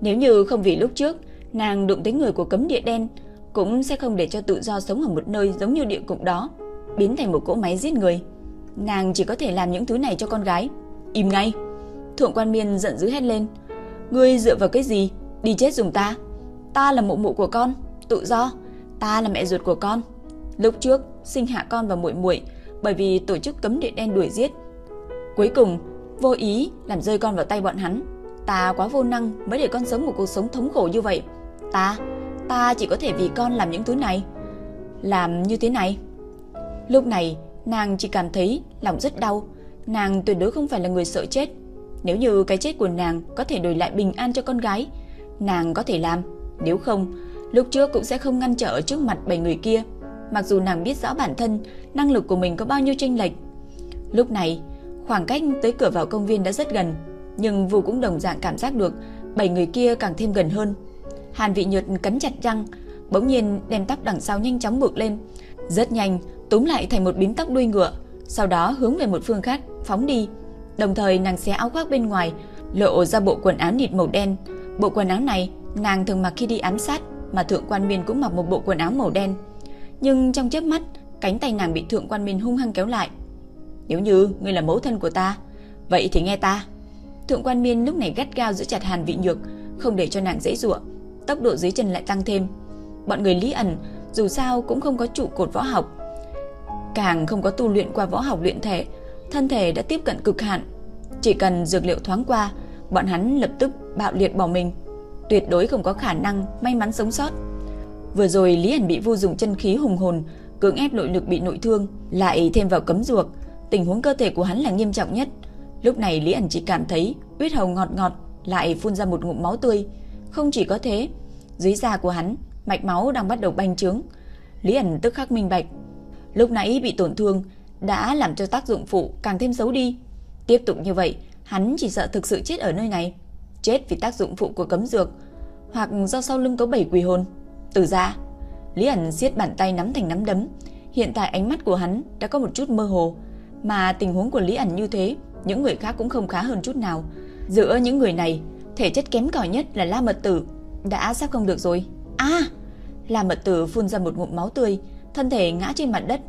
[SPEAKER 1] Nếu như không vì lúc trước nàng đụng tới người của cấm địa đen, cũng sẽ không để cho tự do sống ở một nơi giống như địa cục đó, biến thành một cỗ máy giết người. Nàng chỉ có thể làm những thứ này cho con gái. Im ngay. Thượng quan miên giận dữ hét lên. Ngươi dựa vào cái gì? Đi chết dùng ta. Ta là mụ mụ của con, tự do. Ta là mẹ ruột của con. Lúc trước sinh hạ con và muội muội bởi vì tổ chức cấm địa đen đuổi giết. Cuối cùng vô ý làm rơi con vào tay bọn hắn. Ta quá vô năng mới để con sống một cuộc sống thống khổ như vậy. Ta, ta chỉ có thể vì con làm những thứ này. Làm như thế này. Lúc này, nàng chỉ cảm thấy lòng rất đau. Nàng tuyệt đối không phải là người sợ chết. Nếu như cái chết của nàng có thể đổi lại bình an cho con gái, nàng có thể làm. Nếu không, lúc trước cũng sẽ không ngăn trở trước mặt bảy người kia. Mặc dù nàng biết rõ bản thân, năng lực của mình có bao nhiêu chênh lệch. Lúc này, khoảng cách tới cửa vào công viên đã rất gần, nhưng Vũ cũng đồng dạng cảm giác được bảy người kia càng thêm gần hơn. Hàn Vị Nhược cắn chặt răng, bỗng nhiên đem tóc đằng sau nhanh chóng buộc lên, rất nhanh túm lại thành một bím tóc đuôi ngựa, sau đó hướng về một phương khác phóng đi. Đồng thời nàng xé áo khoác bên ngoài, lộ ra bộ quần áo nịt màu đen. Bộ quần áo này nàng thường mặc khi đi ám sát, mà thượng quan miên cũng mặc một bộ quần áo màu đen. Nhưng trong chớp mắt, cánh tay nàng bị thượng quan miên hung hăng kéo lại. Nếu như ngươi là mẫu thân của ta, vậy thì nghe ta. Thượng quan miên lúc này gắt gao giữ chặt Hàn Vị Nhược, không để cho nàng dễ dụa. Tốc độ dưới chân lại tăng thêm. Bọn người Lý ẩn dù sao cũng không có trụ cột võ học, càng không có tu luyện qua võ học luyện thể, thân thể đã tiếp cận cực hạn. Chỉ cần dược liệu thoáng qua, bọn hắn lập tức bạo liệt bỏ mình, tuyệt đối không có khả năng may mắn sống sót. Vừa rồi Lý ẩn bị Vu dụng chân khí hùng hồn cưỡng ép nội lực bị nội thương, lại thêm vào cấm ruột, tình huống cơ thể của hắn là nghiêm trọng nhất. Lúc này Lý ẩn chỉ cảm thấy huyết hầu ngọt ngọt, lại phun ra một ngụm máu tươi. Không chỉ có thế, dưới da của hắn, mạch máu đang bắt đầu bành trướng. Lý ẩn tức khắc minh bạch, lúc nãy bị tổn thương đã làm cho tác dụng phụ càng thêm xấu đi. Tiếp tục như vậy, hắn chỉ sợ thực sự chết ở nơi này, chết vì tác dụng phụ của cấm dược, hoặc do sau lưng có bảy quỷ hồn. Từ ra, Lý ẩn siết bàn tay nắm thành nắm đấm, hiện tại ánh mắt của hắn đã có một chút mơ hồ, mà tình huống của Lý ẩn như thế, những người khác cũng không khá hơn chút nào. Giữa những người này, thể chất kém cỏi nhất là La Mật Tử, đã sắp không được rồi. A! La Mật Tử phun ra một ngụm máu tươi, thân thể ngã trên mặt đất.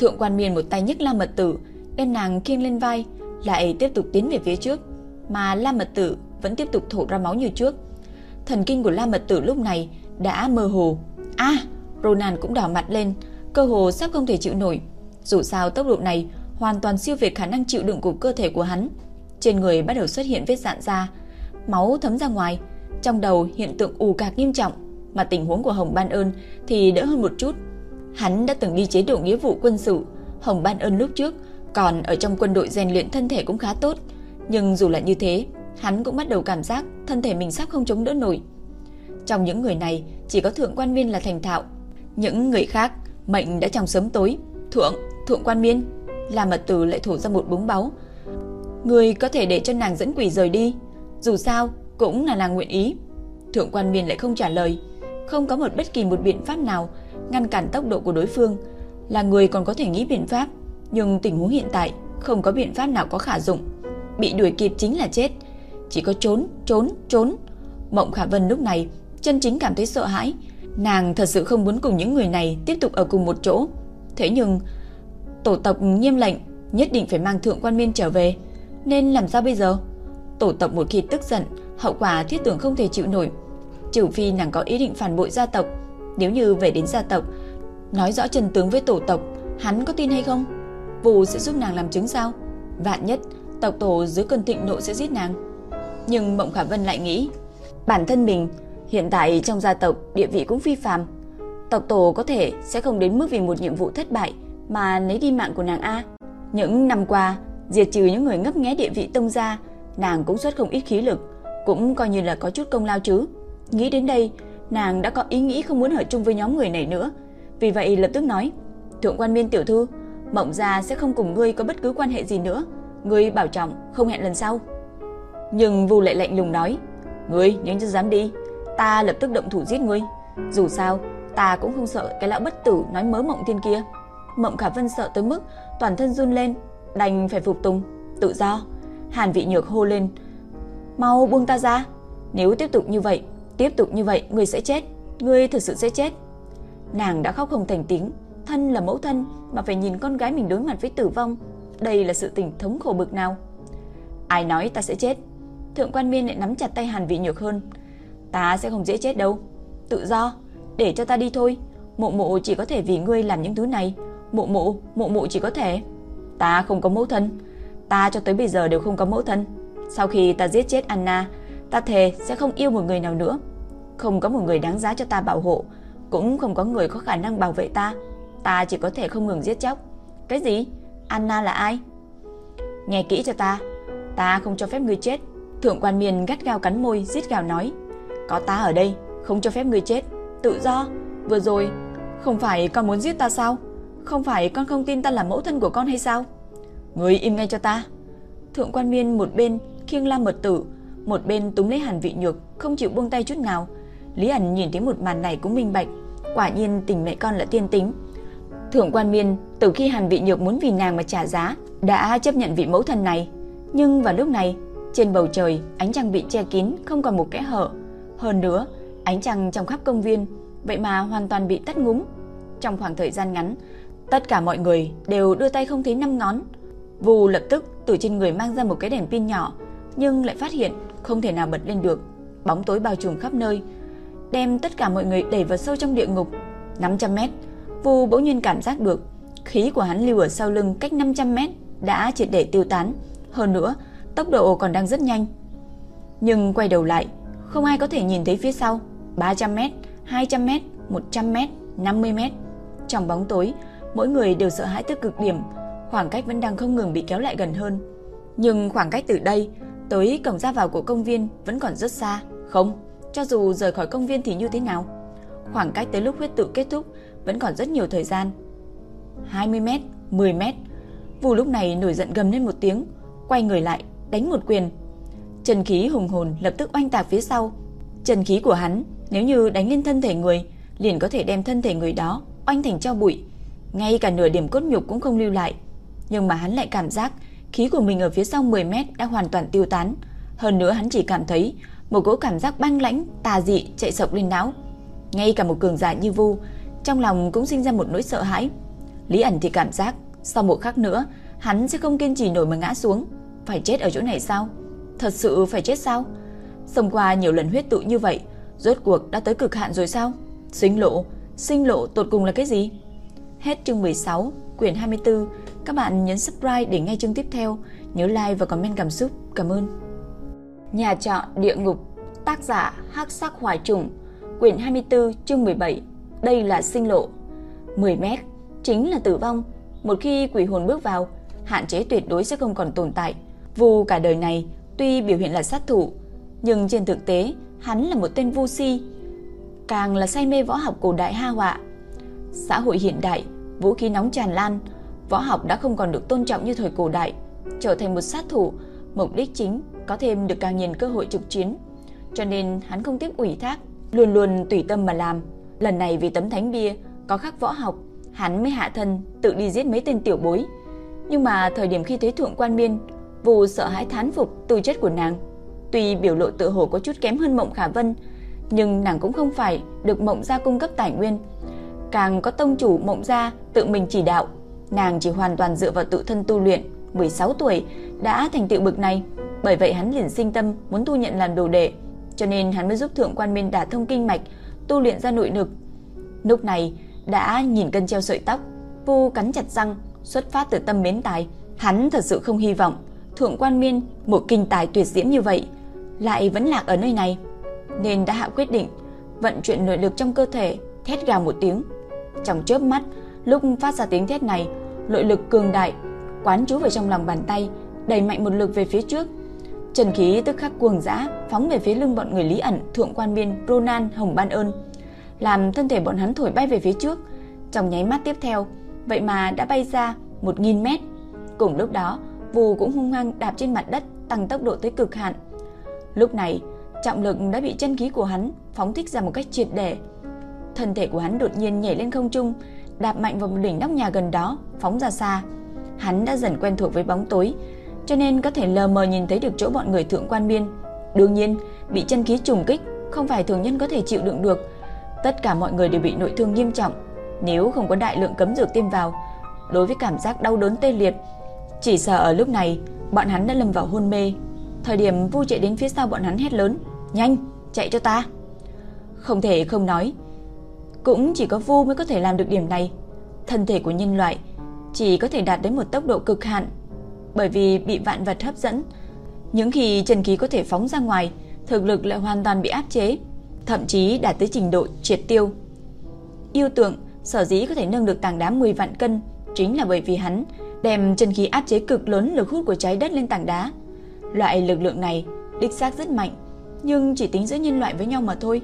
[SPEAKER 1] Thượng quan miên một tay nhấc La Mật Tử, đem nàng khiêng lên vai, lại tiếp tục tiến về phía trước, mà La Mật Tử vẫn tiếp tục thổ ra máu như trước. Thần kinh của La Mật Tử lúc này đã mơ hồ. A, Ronan cũng đỏ mặt lên, cơ hồ sắp không thể chịu nổi. Dù sao tốc độ này hoàn toàn siêu việt khả năng chịu đựng của cơ thể của hắn. Trên người bắt đầu xuất hiện vết rạn da, máu thấm ra ngoài, trong đầu hiện tượng ù cạc nghiêm trọng, mà tình huống của Hồng Ban Ơn thì đỡ hơn một chút. Hắn đã từng đi chế độ nghĩa vụ quân sự, Hồng Ban Ơn lúc trước còn ở trong quân đội rèn luyện thân thể cũng khá tốt, nhưng dù là như thế, hắn cũng bắt đầu cảm giác thân thể mình sắp không chống đỡ nổi. Trong những người này, chỉ có Thượng Quan Miên là thành thạo, những người khác mệnh đã trong sớm tối. Thượng, Thượng Quan Miên, La mật từ lại thổ ra một búng báu. Người có thể để cho nàng dẫn quỷ rời đi, dù sao cũng là nàng nguyện ý. Thượng Quan Miên lại không trả lời, không có một bất kỳ một biện pháp nào ngăn cản tốc độ của đối phương. Là người còn có thể nghĩ biện pháp, nhưng tình huống hiện tại không có biện pháp nào có khả dụng. Bị đuổi kịp chính là chết, chỉ có trốn, trốn, trốn. Mộng Khả Vân lúc này chân chính cảm thấy sợ hãi, nàng thật sự không muốn cùng những người này tiếp tục ở cùng một chỗ. Thế nhưng tổ tộc nghiêm lệnh nhất định phải mang thượng quan miên trở về, nên làm sao bây giờ? Tổ tộc một khi tức giận, hậu quả thiết tưởng không thể chịu nổi. Trừ phi nàng có ý định phản bội gia tộc, nếu như về đến gia tộc, nói rõ chân tướng với tổ tộc, hắn có tin hay không? Vụ sẽ giúp nàng làm chứng sao? Vạn nhất, tộc tổ dưới cơn thịnh nộ sẽ giết nàng. Nhưng Mộng Khả Vân lại nghĩ, bản thân mình hiện tại trong gia tộc địa vị cũng phi phàm. Tộc tổ có thể sẽ không đến mức vì một nhiệm vụ thất bại mà lấy đi mạng của nàng A. Những năm qua, diệt trừ những người ngấp nghé địa vị tông gia, nàng cũng xuất không ít khí lực, cũng coi như là có chút công lao chứ. Nghĩ đến đây, nàng đã có ý nghĩ không muốn ở chung với nhóm người này nữa. Vì vậy lập tức nói, Thượng quan miên tiểu thư, Mộng gia sẽ không cùng ngươi có bất cứ quan hệ gì nữa, ngươi bảo trọng, không hẹn lần sau. Nhưng vù lại lạnh lùng nói, ngươi nếu như dám đi, ta lập tức động thủ giết ngươi. Dù sao, ta cũng không sợ cái lão bất tử nói mớ mộng thiên kia. Mộng Khả Vân sợ tới mức toàn thân run lên, đành phải phục tùng, tự do. Hàn Vị Nhược hô lên, "Mau buông ta ra, nếu tiếp tục như vậy, tiếp tục như vậy ngươi sẽ chết, ngươi thực sự sẽ chết." Nàng đã khóc không thành tiếng, thân là mẫu thân mà phải nhìn con gái mình đối mặt với tử vong, đây là sự tình thống khổ bực nào. Ai nói ta sẽ chết? Thượng quan Miên lại nắm chặt tay Hàn Vị Nhược hơn. Ta sẽ không dễ chết đâu. Tự do, để cho ta đi thôi. Mộ mộ chỉ có thể vì ngươi làm những thứ này mụ mụ mụ mụ chỉ có thể. Ta không có mẫu thân. Ta cho tới bây giờ đều không có mẫu thân. Sau khi ta giết chết Anna, ta thề sẽ không yêu một người nào nữa. Không có một người đáng giá cho ta bảo hộ, cũng không có người có khả năng bảo vệ ta. Ta chỉ có thể không ngừng giết chóc. Cái gì? Anna là ai? Nghe kỹ cho ta, ta không cho phép ngươi chết. Thượng quan miền gắt gao cắn môi, giết gào nói. Có ta ở đây, không cho phép ngươi chết. Tự do, vừa rồi, không phải con muốn giết ta sao? Không phải con không tin ta là mẫu thân của con hay sao? người im ngay cho ta. Thượng quan miên một bên khiêng la mật tử, một bên túm lấy hàn vị nhược, không chịu buông tay chút nào. Lý ẩn nhìn thấy một màn này cũng minh bạch, quả nhiên tình mẹ con là tiên tính. Thượng quan miên từ khi hàn vị nhược muốn vì nàng mà trả giá, đã chấp nhận vị mẫu thân này. Nhưng vào lúc này, trên bầu trời, ánh trăng bị che kín, không còn một kẽ hở. Hơn nữa, ánh trăng trong khắp công viên, vậy mà hoàn toàn bị tắt ngúng. Trong khoảng thời gian ngắn, tất cả mọi người đều đưa tay không thấy năm ngón. Vù lập tức từ trên người mang ra một cái đèn pin nhỏ, nhưng lại phát hiện không thể nào bật lên được. Bóng tối bao trùm khắp nơi, đem tất cả mọi người đẩy vào sâu trong địa ngục. 500 mét, Vù bỗng nhiên cảm giác được khí của hắn lưu ở sau lưng cách 500 mét đã triệt để tiêu tán. Hơn nữa, tốc độ còn đang rất nhanh. Nhưng quay đầu lại, không ai có thể nhìn thấy phía sau. 300 mét, 200 mét, 100 mét, 50 mét. Trong bóng tối, mỗi người đều sợ hãi tới cực điểm, khoảng cách vẫn đang không ngừng bị kéo lại gần hơn. Nhưng khoảng cách từ đây tới cổng ra vào của công viên vẫn còn rất xa. Không, cho dù rời khỏi công viên thì như thế nào? Khoảng cách tới lúc huyết tự kết thúc vẫn còn rất nhiều thời gian. 20 mét, 10 mét. Vù lúc này nổi giận gầm lên một tiếng, quay người lại, đánh một quyền. Trần khí hùng hồn lập tức oanh tạc phía sau. Trần khí của hắn, nếu như đánh lên thân thể người, liền có thể đem thân thể người đó oanh thành cho bụi, ngay cả nửa điểm cốt nhục cũng không lưu lại. Nhưng mà hắn lại cảm giác khí của mình ở phía sau 10 mét đã hoàn toàn tiêu tán. Hơn nữa hắn chỉ cảm thấy một cỗ cảm giác băng lãnh, tà dị chạy sộc lên não. Ngay cả một cường giả như Vu, trong lòng cũng sinh ra một nỗi sợ hãi. Lý ẩn thì cảm giác sau một khắc nữa, hắn sẽ không kiên trì nổi mà ngã xuống, phải chết ở chỗ này sao? Thật sự phải chết sao? Xông qua nhiều lần huyết tụ như vậy, rốt cuộc đã tới cực hạn rồi sao? Sinh lộ, sinh lộ tột cùng là cái gì? Hết chương 16, quyển 24. Các bạn nhấn subscribe để nghe chương tiếp theo. Nhớ like và comment cảm xúc. Cảm ơn. Nhà trọ địa ngục, tác giả Hắc Sắc Hoài Trùng, quyển 24, chương 17. Đây là sinh lộ. 10 mét chính là tử vong. Một khi quỷ hồn bước vào, hạn chế tuyệt đối sẽ không còn tồn tại. Vu cả đời này tuy biểu hiện là sát thủ, nhưng trên thực tế hắn là một tên vô si, càng là say mê võ học cổ đại ha họa. Xã hội hiện đại, vũ khí nóng tràn lan, võ học đã không còn được tôn trọng như thời cổ đại, trở thành một sát thủ, mục đích chính có thêm được càng nhìn cơ hội trực chiến. Cho nên hắn không tiếc ủy thác, luôn luôn tùy tâm mà làm. Lần này vì tấm thánh bia có khắc võ học, hắn mới hạ thân tự đi giết mấy tên tiểu bối. Nhưng mà thời điểm khi thấy thượng quan miên, Vũ sợ hãi thán phục từ chất của nàng. Tuy biểu lộ tự hồ có chút kém hơn Mộng Khả Vân, nhưng nàng cũng không phải được Mộng gia cung cấp tài nguyên, càng có tông chủ Mộng ra tự mình chỉ đạo, nàng chỉ hoàn toàn dựa vào tự thân tu luyện, 16 tuổi đã thành tựu bực này, bởi vậy hắn liền sinh tâm muốn tu nhận làm đồ đệ, cho nên hắn mới giúp thượng quan Miên đả thông kinh mạch, tu luyện ra nội lực. Lúc này đã nhìn cân treo sợi tóc, Vu cắn chặt răng, xuất phát từ tâm mến tài, hắn thật sự không hy vọng thượng quan Miên một kinh tài tuyệt diễm như vậy lại vẫn lạc ở nơi này, nên đã hạ quyết định vận chuyển nội lực trong cơ thể, thét gào một tiếng. Trong chớp mắt, lúc phát ra tiếng thét này, nội lực cường đại quán chú vào trong lòng bàn tay, đẩy mạnh một lực về phía trước. Trần khí tức khắc cuồng dã phóng về phía lưng bọn người Lý ẩn, thượng quan biên, Ronan, Hồng Ban ơn, làm thân thể bọn hắn thổi bay về phía trước. Trong nháy mắt tiếp theo, vậy mà đã bay ra 1.000 mét. Cùng lúc đó, Vù cũng hung hăng đạp trên mặt đất, tăng tốc độ tới cực hạn. Lúc này, trọng lực đã bị chân khí của hắn phóng thích ra một cách triệt để. Thân thể của hắn đột nhiên nhảy lên không trung, đạp mạnh vào một đỉnh nóc nhà gần đó, phóng ra xa. Hắn đã dần quen thuộc với bóng tối, cho nên có thể lờ mờ nhìn thấy được chỗ bọn người thượng quan biên. Đương nhiên, bị chân khí trùng kích không phải thường nhân có thể chịu đựng được. Tất cả mọi người đều bị nội thương nghiêm trọng, nếu không có đại lượng cấm dược tiêm vào, đối với cảm giác đau đớn tê liệt, chỉ sợ ở lúc này bọn hắn đã lâm vào hôn mê. Thời điểm Vu chạy đến phía sau bọn hắn hét lớn, "Nhanh, chạy cho ta!" Không thể không nói, cũng chỉ có Vu mới có thể làm được điểm này. Thân thể của nhân loại chỉ có thể đạt đến một tốc độ cực hạn, bởi vì bị vạn vật hấp dẫn. Những khi chân khí có thể phóng ra ngoài, thực lực lại hoàn toàn bị áp chế, thậm chí đạt tới trình độ triệt tiêu. Yêu tượng sở dĩ có thể nâng được tảng đá 10 vạn cân chính là bởi vì hắn đem chân khí áp chế cực lớn lực hút của trái đất lên tảng đá. Loại lực lượng này đích xác rất mạnh, nhưng chỉ tính giữa nhân loại với nhau mà thôi.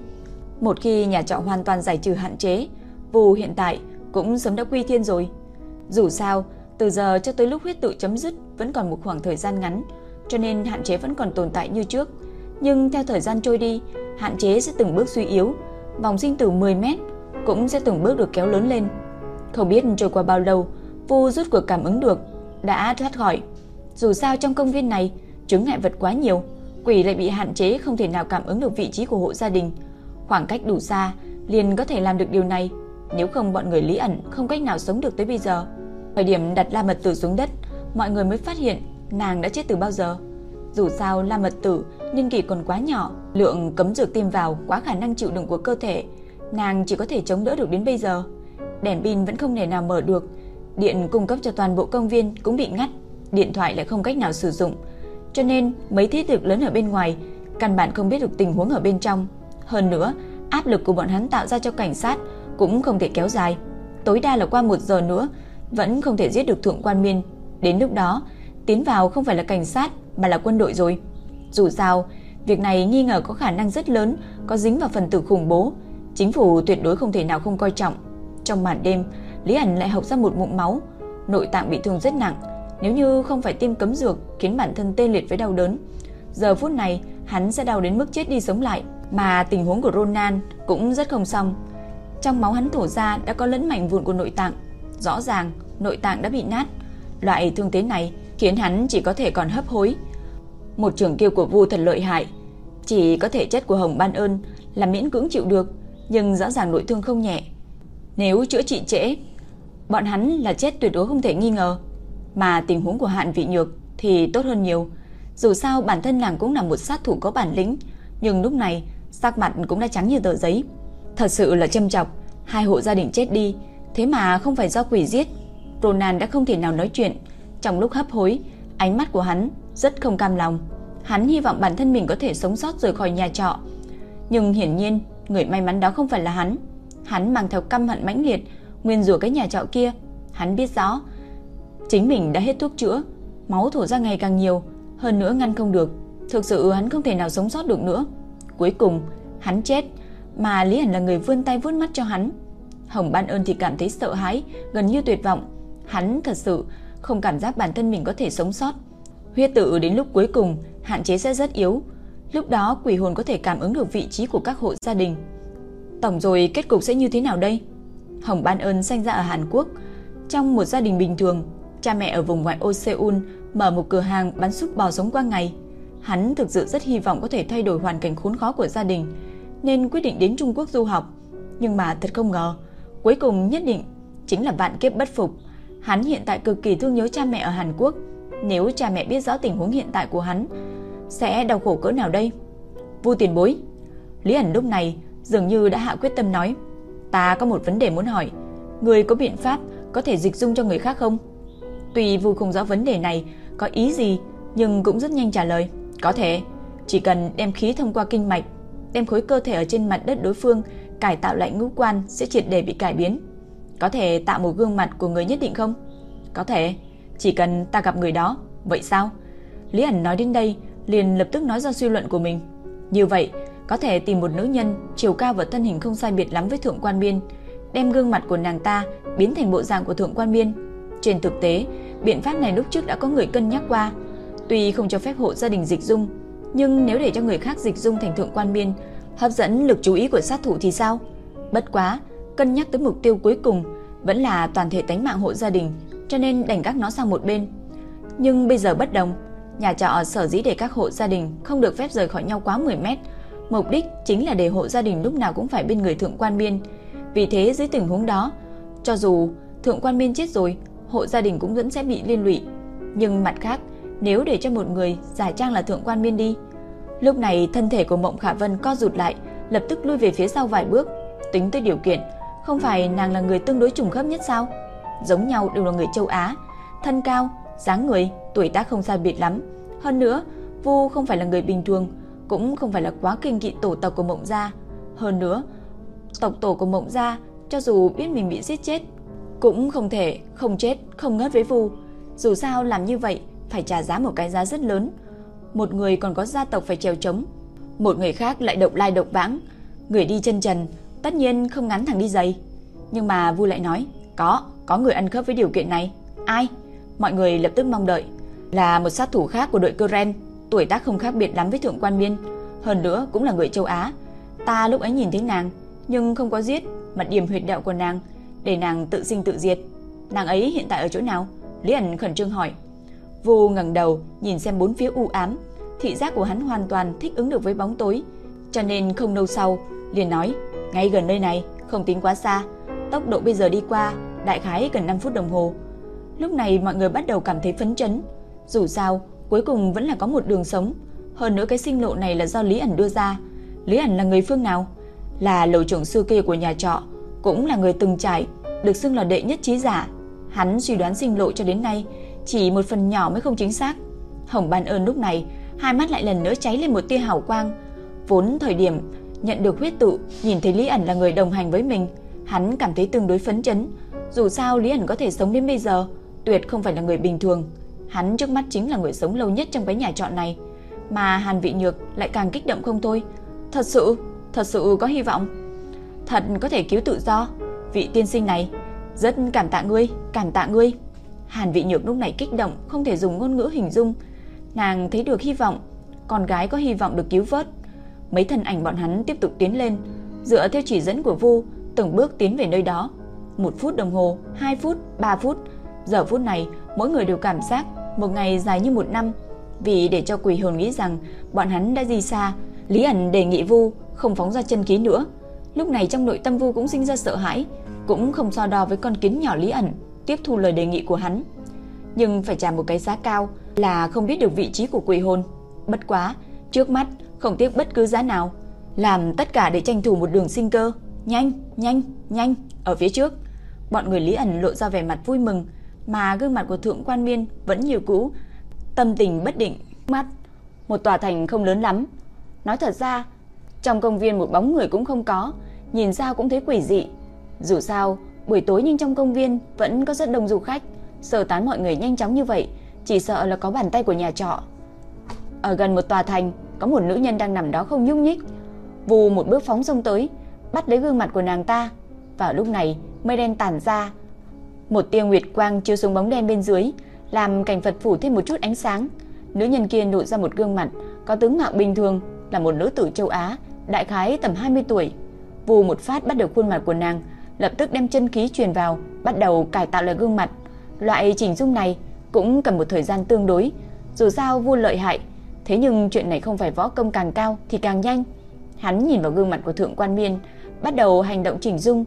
[SPEAKER 1] Một khi nhà trọ hoàn toàn giải trừ hạn chế, Vù hiện tại cũng sớm đã quy thiên rồi. Dù sao, từ giờ cho tới lúc huyết tự chấm dứt vẫn còn một khoảng thời gian ngắn, cho nên hạn chế vẫn còn tồn tại như trước. Nhưng theo thời gian trôi đi, hạn chế sẽ từng bước suy yếu, vòng sinh tử 10 mét cũng sẽ từng bước được kéo lớn lên. Không biết trôi qua bao lâu, Vu rút cuộc cảm ứng được, đã thoát khỏi. Dù sao trong công viên này, chứng ngại vật quá nhiều, quỷ lại bị hạn chế không thể nào cảm ứng được vị trí của hộ gia đình. Khoảng cách đủ xa, liền có thể làm được điều này, nếu không bọn người Lý ẩn không cách nào sống được tới bây giờ. Thời điểm đặt La Mật Tử xuống đất, mọi người mới phát hiện nàng đã chết từ bao giờ. Dù sao La Mật Tử niên kỷ còn quá nhỏ, lượng cấm dược tiêm vào quá khả năng chịu đựng của cơ thể, nàng chỉ có thể chống đỡ được đến bây giờ. Đèn pin vẫn không thể nào mở được, điện cung cấp cho toàn bộ công viên cũng bị ngắt, điện thoại lại không cách nào sử dụng. Cho nên mấy thế lực lớn ở bên ngoài căn bản không biết được tình huống ở bên trong. Hơn nữa, áp lực của bọn hắn tạo ra cho cảnh sát cũng không thể kéo dài. Tối đa là qua một giờ nữa vẫn không thể giết được thượng quan miên. Đến lúc đó, tiến vào không phải là cảnh sát mà là quân đội rồi. Dù sao, việc này nghi ngờ có khả năng rất lớn có dính vào phần tử khủng bố. Chính phủ tuyệt đối không thể nào không coi trọng. Trong màn đêm, Lý ẩn lại học ra một mụn máu, nội tạng bị thương rất nặng. Nếu như không phải tiêm cấm dược khiến bản thân tê liệt với đau đớn, giờ phút này hắn sẽ đau đến mức chết đi sống lại. Mà tình huống của Ronan cũng rất không xong. Trong máu hắn thổ ra đã có lẫn mảnh vụn của nội tạng. Rõ ràng, nội tạng đã bị nát. Loại thương thế này khiến hắn chỉ có thể còn hấp hối. Một trường kiêu của Vu thật lợi hại, chỉ có thể chất của Hồng Ban ơn là miễn cưỡng chịu được, nhưng rõ ràng nội thương không nhẹ. Nếu chữa trị trễ, bọn hắn là chết tuyệt đối không thể nghi ngờ. Mà tình huống của Hạn Vị Nhược thì tốt hơn nhiều. Dù sao bản thân nàng cũng là một sát thủ có bản lĩnh, nhưng lúc này sắc mặt cũng đã trắng như tờ giấy. Thật sự là châm chọc, hai hộ gia đình chết đi, thế mà không phải do quỷ giết. Ronan đã không thể nào nói chuyện, trong lúc hấp hối, ánh mắt của hắn rất không cam lòng. Hắn hy vọng bản thân mình có thể sống sót rời khỏi nhà trọ, nhưng hiển nhiên, người may mắn đó không phải là hắn. Hắn mang theo căm hận mãnh liệt, nguyên rủa cái nhà trọ kia. Hắn biết rõ, chính mình đã hết thuốc chữa, máu thổ ra ngày càng nhiều, hơn nữa ngăn không được. Thực sự hắn không thể nào sống sót được nữa. Cuối cùng, hắn chết, mà Lý Ảnh là người vươn tay vuốt mắt cho hắn. Hồng Ban ơn thì cảm thấy sợ hãi, gần như tuyệt vọng. Hắn thật sự không cảm giác bản thân mình có thể sống sót. Huyết tự đến lúc cuối cùng, hạn chế sẽ rất yếu. Lúc đó quỷ hồn có thể cảm ứng được vị trí của các hộ gia đình. Tổng rồi kết cục sẽ như thế nào đây? Hồng Ban ơn sinh ra ở Hàn Quốc, trong một gia đình bình thường, cha mẹ ở vùng ngoại ô Seoul mở một cửa hàng bán súp bò sống qua ngày. Hắn thực sự rất hy vọng có thể thay đổi hoàn cảnh khốn khó của gia đình, nên quyết định đến Trung Quốc du học. Nhưng mà thật không ngờ, cuối cùng nhất định chính là vạn kiếp bất phục. Hắn hiện tại cực kỳ thương nhớ cha mẹ ở Hàn Quốc. Nếu cha mẹ biết rõ tình huống hiện tại của hắn, sẽ đau khổ cỡ nào đây? Vu tiền bối. Lý ẩn lúc này dường như đã hạ quyết tâm nói, ta có một vấn đề muốn hỏi, người có biện pháp có thể dịch dung cho người khác không? Tuy Vu không rõ vấn đề này có ý gì, nhưng cũng rất nhanh trả lời, có thể, chỉ cần đem khí thông qua kinh mạch, đem khối cơ thể ở trên mặt đất đối phương cải tạo lại ngũ quan sẽ triệt để bị cải biến. Có thể tạo một gương mặt của người nhất định không? Có thể, chỉ cần ta gặp người đó, vậy sao? Lý ẩn nói đến đây, liền lập tức nói ra suy luận của mình. Như vậy, có thể tìm một nữ nhân chiều cao và thân hình không sai biệt lắm với thượng quan biên, đem gương mặt của nàng ta biến thành bộ dạng của thượng quan miên. Trên thực tế, biện pháp này lúc trước đã có người cân nhắc qua. Tuy không cho phép hộ gia đình dịch dung, nhưng nếu để cho người khác dịch dung thành thượng quan miên, hấp dẫn lực chú ý của sát thủ thì sao? Bất quá, cân nhắc tới mục tiêu cuối cùng vẫn là toàn thể tánh mạng hộ gia đình, cho nên đành gác nó sang một bên. Nhưng bây giờ bất đồng, nhà trọ sở dĩ để các hộ gia đình không được phép rời khỏi nhau quá 10 mét, mục đích chính là để hộ gia đình lúc nào cũng phải bên người thượng quan miên. Vì thế dưới tình huống đó, cho dù thượng quan miên chết rồi, hộ gia đình cũng vẫn sẽ bị liên lụy. Nhưng mặt khác, nếu để cho một người giả trang là thượng quan miên đi, lúc này thân thể của Mộng Khả Vân co rụt lại, lập tức lui về phía sau vài bước, tính tới điều kiện, không phải nàng là người tương đối trùng khớp nhất sao? Giống nhau đều là người châu Á, thân cao, dáng người, tuổi tác không sai biệt lắm. Hơn nữa, Vu không phải là người bình thường, cũng không phải là quá kinh kỵ tổ tộc của Mộng gia. Hơn nữa, tộc tổ của Mộng gia cho dù biết mình bị giết chết, cũng không thể không chết, không ngất với Vu. Dù sao làm như vậy phải trả giá một cái giá rất lớn. Một người còn có gia tộc phải trèo trống, một người khác lại độc lai độc vãng, người đi chân trần, tất nhiên không ngắn thằng đi giày. Nhưng mà Vu lại nói, có, có người ăn khớp với điều kiện này. Ai? Mọi người lập tức mong đợi. Là một sát thủ khác của đội keren, tuổi tác không khác biệt lắm với thượng quan miên. Hơn nữa cũng là người châu Á. Ta lúc ấy nhìn thấy nàng, nhưng không có giết, mà điểm huyệt đạo của nàng, để nàng tự sinh tự diệt. Nàng ấy hiện tại ở chỗ nào? Lý ẩn khẩn trương hỏi. Vu ngẩng đầu, nhìn xem bốn phía u ám, thị giác của hắn hoàn toàn thích ứng được với bóng tối, cho nên không lâu sau liền nói, ngay gần nơi này, không tính quá xa, tốc độ bây giờ đi qua đại khái cần 5 phút đồng hồ. Lúc này mọi người bắt đầu cảm thấy phấn chấn, dù sao, cuối cùng vẫn là có một đường sống, hơn nữa cái sinh lộ này là do Lý ẩn đưa ra. Lý ẩn là người phương nào? Là lầu trưởng xưa kia của nhà trọ, cũng là người từng trải, được xưng là đệ nhất trí giả. Hắn suy đoán sinh lộ cho đến nay chỉ một phần nhỏ mới không chính xác. Hồng Ban ơn lúc này, hai mắt lại lần nữa cháy lên một tia hào quang. Vốn thời điểm nhận được huyết tụ, nhìn thấy Lý ẩn là người đồng hành với mình, hắn cảm thấy tương đối phấn chấn. Dù sao Lý ẩn có thể sống đến bây giờ, tuyệt không phải là người bình thường. Hắn trước mắt chính là người sống lâu nhất trong cái nhà trọ này, mà Hàn Vị Nhược lại càng kích động không thôi. Thật sự, thật sự có hy vọng. Thật có thể cứu tự do. Vị tiên sinh này, rất cảm tạ ngươi, cảm tạ ngươi. Hàn Vị Nhược lúc này kích động, không thể dùng ngôn ngữ hình dung. Nàng thấy được hy vọng, con gái có hy vọng được cứu vớt. Mấy thân ảnh bọn hắn tiếp tục tiến lên, dựa theo chỉ dẫn của Vu, từng bước tiến về nơi đó. Một phút đồng hồ, hai phút, ba phút. Giờ phút này, mỗi người đều cảm giác một ngày dài như một năm. Vì để cho quỷ hồn nghĩ rằng bọn hắn đã di xa, Lý ẩn đề nghị Vu không phóng ra chân khí nữa. Lúc này trong nội tâm Vu cũng sinh ra sợ hãi, cũng không so đo với con kiến nhỏ Lý ẩn, tiếp thu lời đề nghị của hắn. Nhưng phải trả một cái giá cao là không biết được vị trí của quỷ hồn. Bất quá, trước mắt không tiếc bất cứ giá nào, làm tất cả để tranh thủ một đường sinh cơ. Nhanh, nhanh, nhanh, ở phía trước. Bọn người Lý ẩn lộ ra vẻ mặt vui mừng, mà gương mặt của thượng quan miên vẫn nhiều cũ, tâm tình bất định, mắt. Một tòa thành không lớn lắm. Nói thật ra, trong công viên một bóng người cũng không có, nhìn sao cũng thấy quỷ dị. Dù sao, buổi tối nhưng trong công viên vẫn có rất đông du khách, sơ tán mọi người nhanh chóng như vậy, chỉ sợ là có bàn tay của nhà trọ. Ở gần một tòa thành, có một nữ nhân đang nằm đó không nhúc nhích. Vù một bước phóng xông tới, bắt lấy gương mặt của nàng ta. Vào lúc này, mây đen tản ra, một tia nguyệt quang chiếu xuống bóng đen bên dưới, làm cảnh Phật phủ thêm một chút ánh sáng. Nữ nhân kia nụ ra một gương mặt có tướng mạo bình thường, là một nữ tử châu Á, đại khái tầm 20 tuổi. Vù một phát bắt được khuôn mặt của nàng, lập tức đem chân khí truyền vào, bắt đầu cải tạo lại gương mặt. Loại chỉnh dung này cũng cần một thời gian tương đối, dù sao vua lợi hại, thế nhưng chuyện này không phải võ công càng cao thì càng nhanh. Hắn nhìn vào gương mặt của thượng quan miên, bắt đầu hành động chỉnh dung,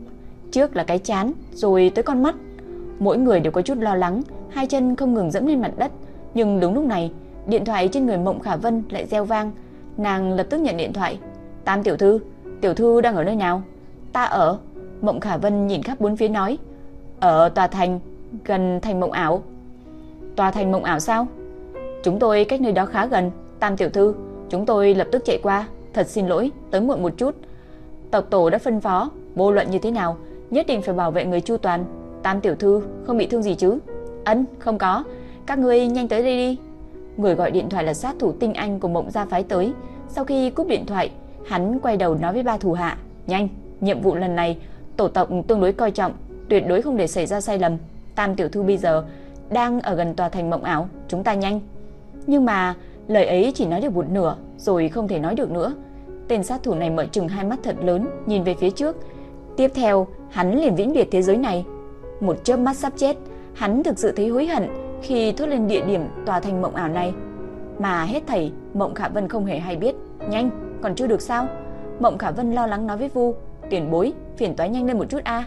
[SPEAKER 1] trước là cái chán, rồi tới con mắt. Mỗi người đều có chút lo lắng, hai chân không ngừng dẫm lên mặt đất, nhưng đúng lúc này, điện thoại trên người Mộng Khả Vân lại reo vang, nàng lập tức nhận điện thoại. "Tam tiểu thư, tiểu thư đang ở nơi nào?" "Ta ở." Mộng Khả Vân nhìn khắp bốn phía nói, "Ở tòa thành gần thành Mộng ảo." "Tòa thành Mộng ảo sao?" "Chúng tôi cách nơi đó khá gần, Tam tiểu thư, chúng tôi lập tức chạy qua, thật xin lỗi, tới muộn một chút." Tộc tổ đã phân phó, vô luận như thế nào, nhất định phải bảo vệ người chu toàn. Tam tiểu thư không bị thương gì chứ? Ấn, không có. Các ngươi nhanh tới đây đi. Người gọi điện thoại là sát thủ tinh anh của Mộng Gia phái tới. Sau khi cúp điện thoại, hắn quay đầu nói với ba thủ hạ, "Nhanh, nhiệm vụ lần này tổ tộc tương đối coi trọng, tuyệt đối không để xảy ra sai lầm. Tam tiểu thư bây giờ đang ở gần tòa thành mộng ảo, chúng ta nhanh. Nhưng mà lời ấy chỉ nói được một nửa rồi không thể nói được nữa. Tên sát thủ này mở trừng hai mắt thật lớn nhìn về phía trước. Tiếp theo, hắn liền vĩnh biệt thế giới này. Một chớp mắt sắp chết, hắn thực sự thấy hối hận khi thốt lên địa điểm tòa thành mộng ảo này. Mà hết thảy, Mộng Khả Vân không hề hay biết. Nhanh, còn chưa được sao? Mộng Khả Vân lo lắng nói với Vu, tiền bối, phiền toái nhanh lên một chút a.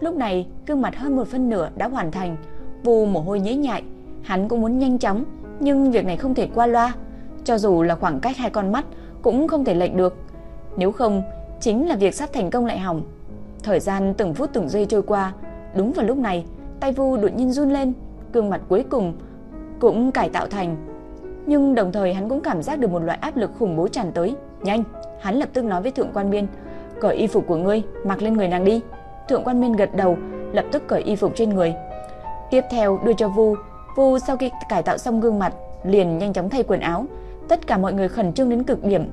[SPEAKER 1] Lúc này, gương mặt hơn một phân nửa đã hoàn thành, Vu mồ hôi nhễ nhại, hắn cũng muốn nhanh chóng, nhưng việc này không thể qua loa, cho dù là khoảng cách hai con mắt cũng không thể lệch được. Nếu không, chính là việc sắp thành công lại hỏng. Thời gian từng phút từng giây trôi qua, đúng vào lúc này, tay Vu đột nhiên run lên, gương mặt cuối cùng cũng cải tạo thành. Nhưng đồng thời hắn cũng cảm giác được một loại áp lực khủng bố tràn tới. Nhanh, hắn lập tức nói với thượng quan biên, cởi y phục của ngươi, mặc lên người nàng đi. Thượng quan minh gật đầu, lập tức cởi y phục trên người. Tiếp theo đưa cho Vu, Vu sau khi cải tạo xong gương mặt, liền nhanh chóng thay quần áo. Tất cả mọi người khẩn trương đến cực điểm.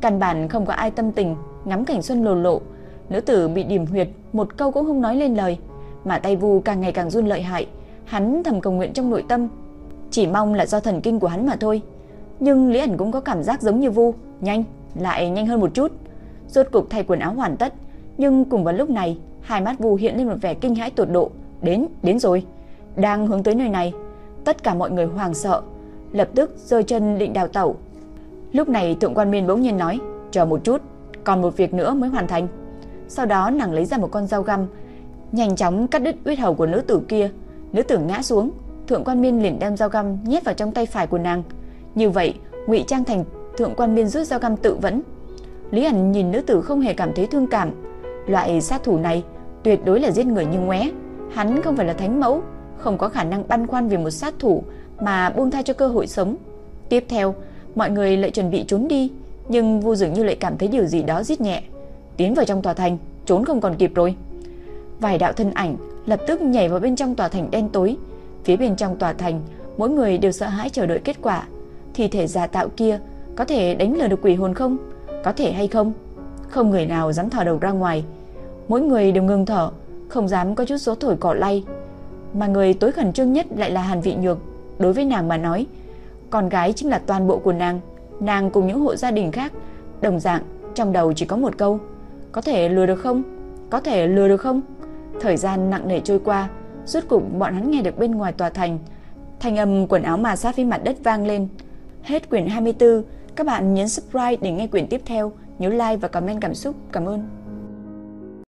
[SPEAKER 1] Căn bản không có ai tâm tình ngắm cảnh xuân lồ lộ. Nữ tử bị điểm huyệt, một câu cũng không nói lên lời, mà tay Vu càng ngày càng run lợi hại. Hắn thầm cầu nguyện trong nội tâm, chỉ mong là do thần kinh của hắn mà thôi. Nhưng Lý ẩn cũng có cảm giác giống như Vu, nhanh, lại nhanh hơn một chút. Rốt cục thay quần áo hoàn tất, nhưng cùng vào lúc này, hai mắt Vu hiện lên một vẻ kinh hãi tột độ. Đến, đến rồi. Đang hướng tới nơi này, tất cả mọi người hoảng sợ, lập tức giơ chân định đào tẩu. Lúc này Thượng quan Miên bỗng nhiên nói, chờ một chút, còn một việc nữa mới hoàn thành. Sau đó nàng lấy ra một con dao găm, nhanh chóng cắt đứt huyết hầu của nữ tử kia. Nữ tử ngã xuống, Thượng quan Miên liền đem dao găm nhét vào trong tay phải của nàng. Như vậy, ngụy trang thành Thượng quan Miên rút dao găm tự vẫn. Lý ẩn nhìn nữ tử không hề cảm thấy thương cảm. Loại sát thủ này tuyệt đối là giết người như ngoé. Hắn không phải là thánh mẫu, không có khả năng băn khoăn về một sát thủ mà buông tha cho cơ hội sống. Tiếp theo, mọi người lại chuẩn bị trốn đi, nhưng Vu dường như lại cảm thấy điều gì đó giết nhẹ, tiến vào trong tòa thành, trốn không còn kịp rồi. Vài đạo thân ảnh lập tức nhảy vào bên trong tòa thành đen tối. Phía bên trong tòa thành, mỗi người đều sợ hãi chờ đợi kết quả. Thi thể giả tạo kia có thể đánh lừa được quỷ hồn không? Có thể hay không? Không người nào dám thở đầu ra ngoài. Mỗi người đều ngừng thở, không dám có chút số thổi cỏ lay. Mà người tối khẩn trương nhất lại là Hàn Vị Nhược. Đối với nàng mà nói, con gái chính là toàn bộ của nàng. Nàng cùng những hộ gia đình khác, đồng dạng trong đầu chỉ có một câu, có thể lừa được không? Có thể lừa được không? Thời gian nặng nề trôi qua, rốt cục bọn hắn nghe được bên ngoài tòa thành, thanh âm quần áo mà sát với mặt đất vang lên. Hết quyển 24, các bạn nhấn subscribe để nghe quyển tiếp theo, nhớ like và comment cảm xúc. Cảm ơn.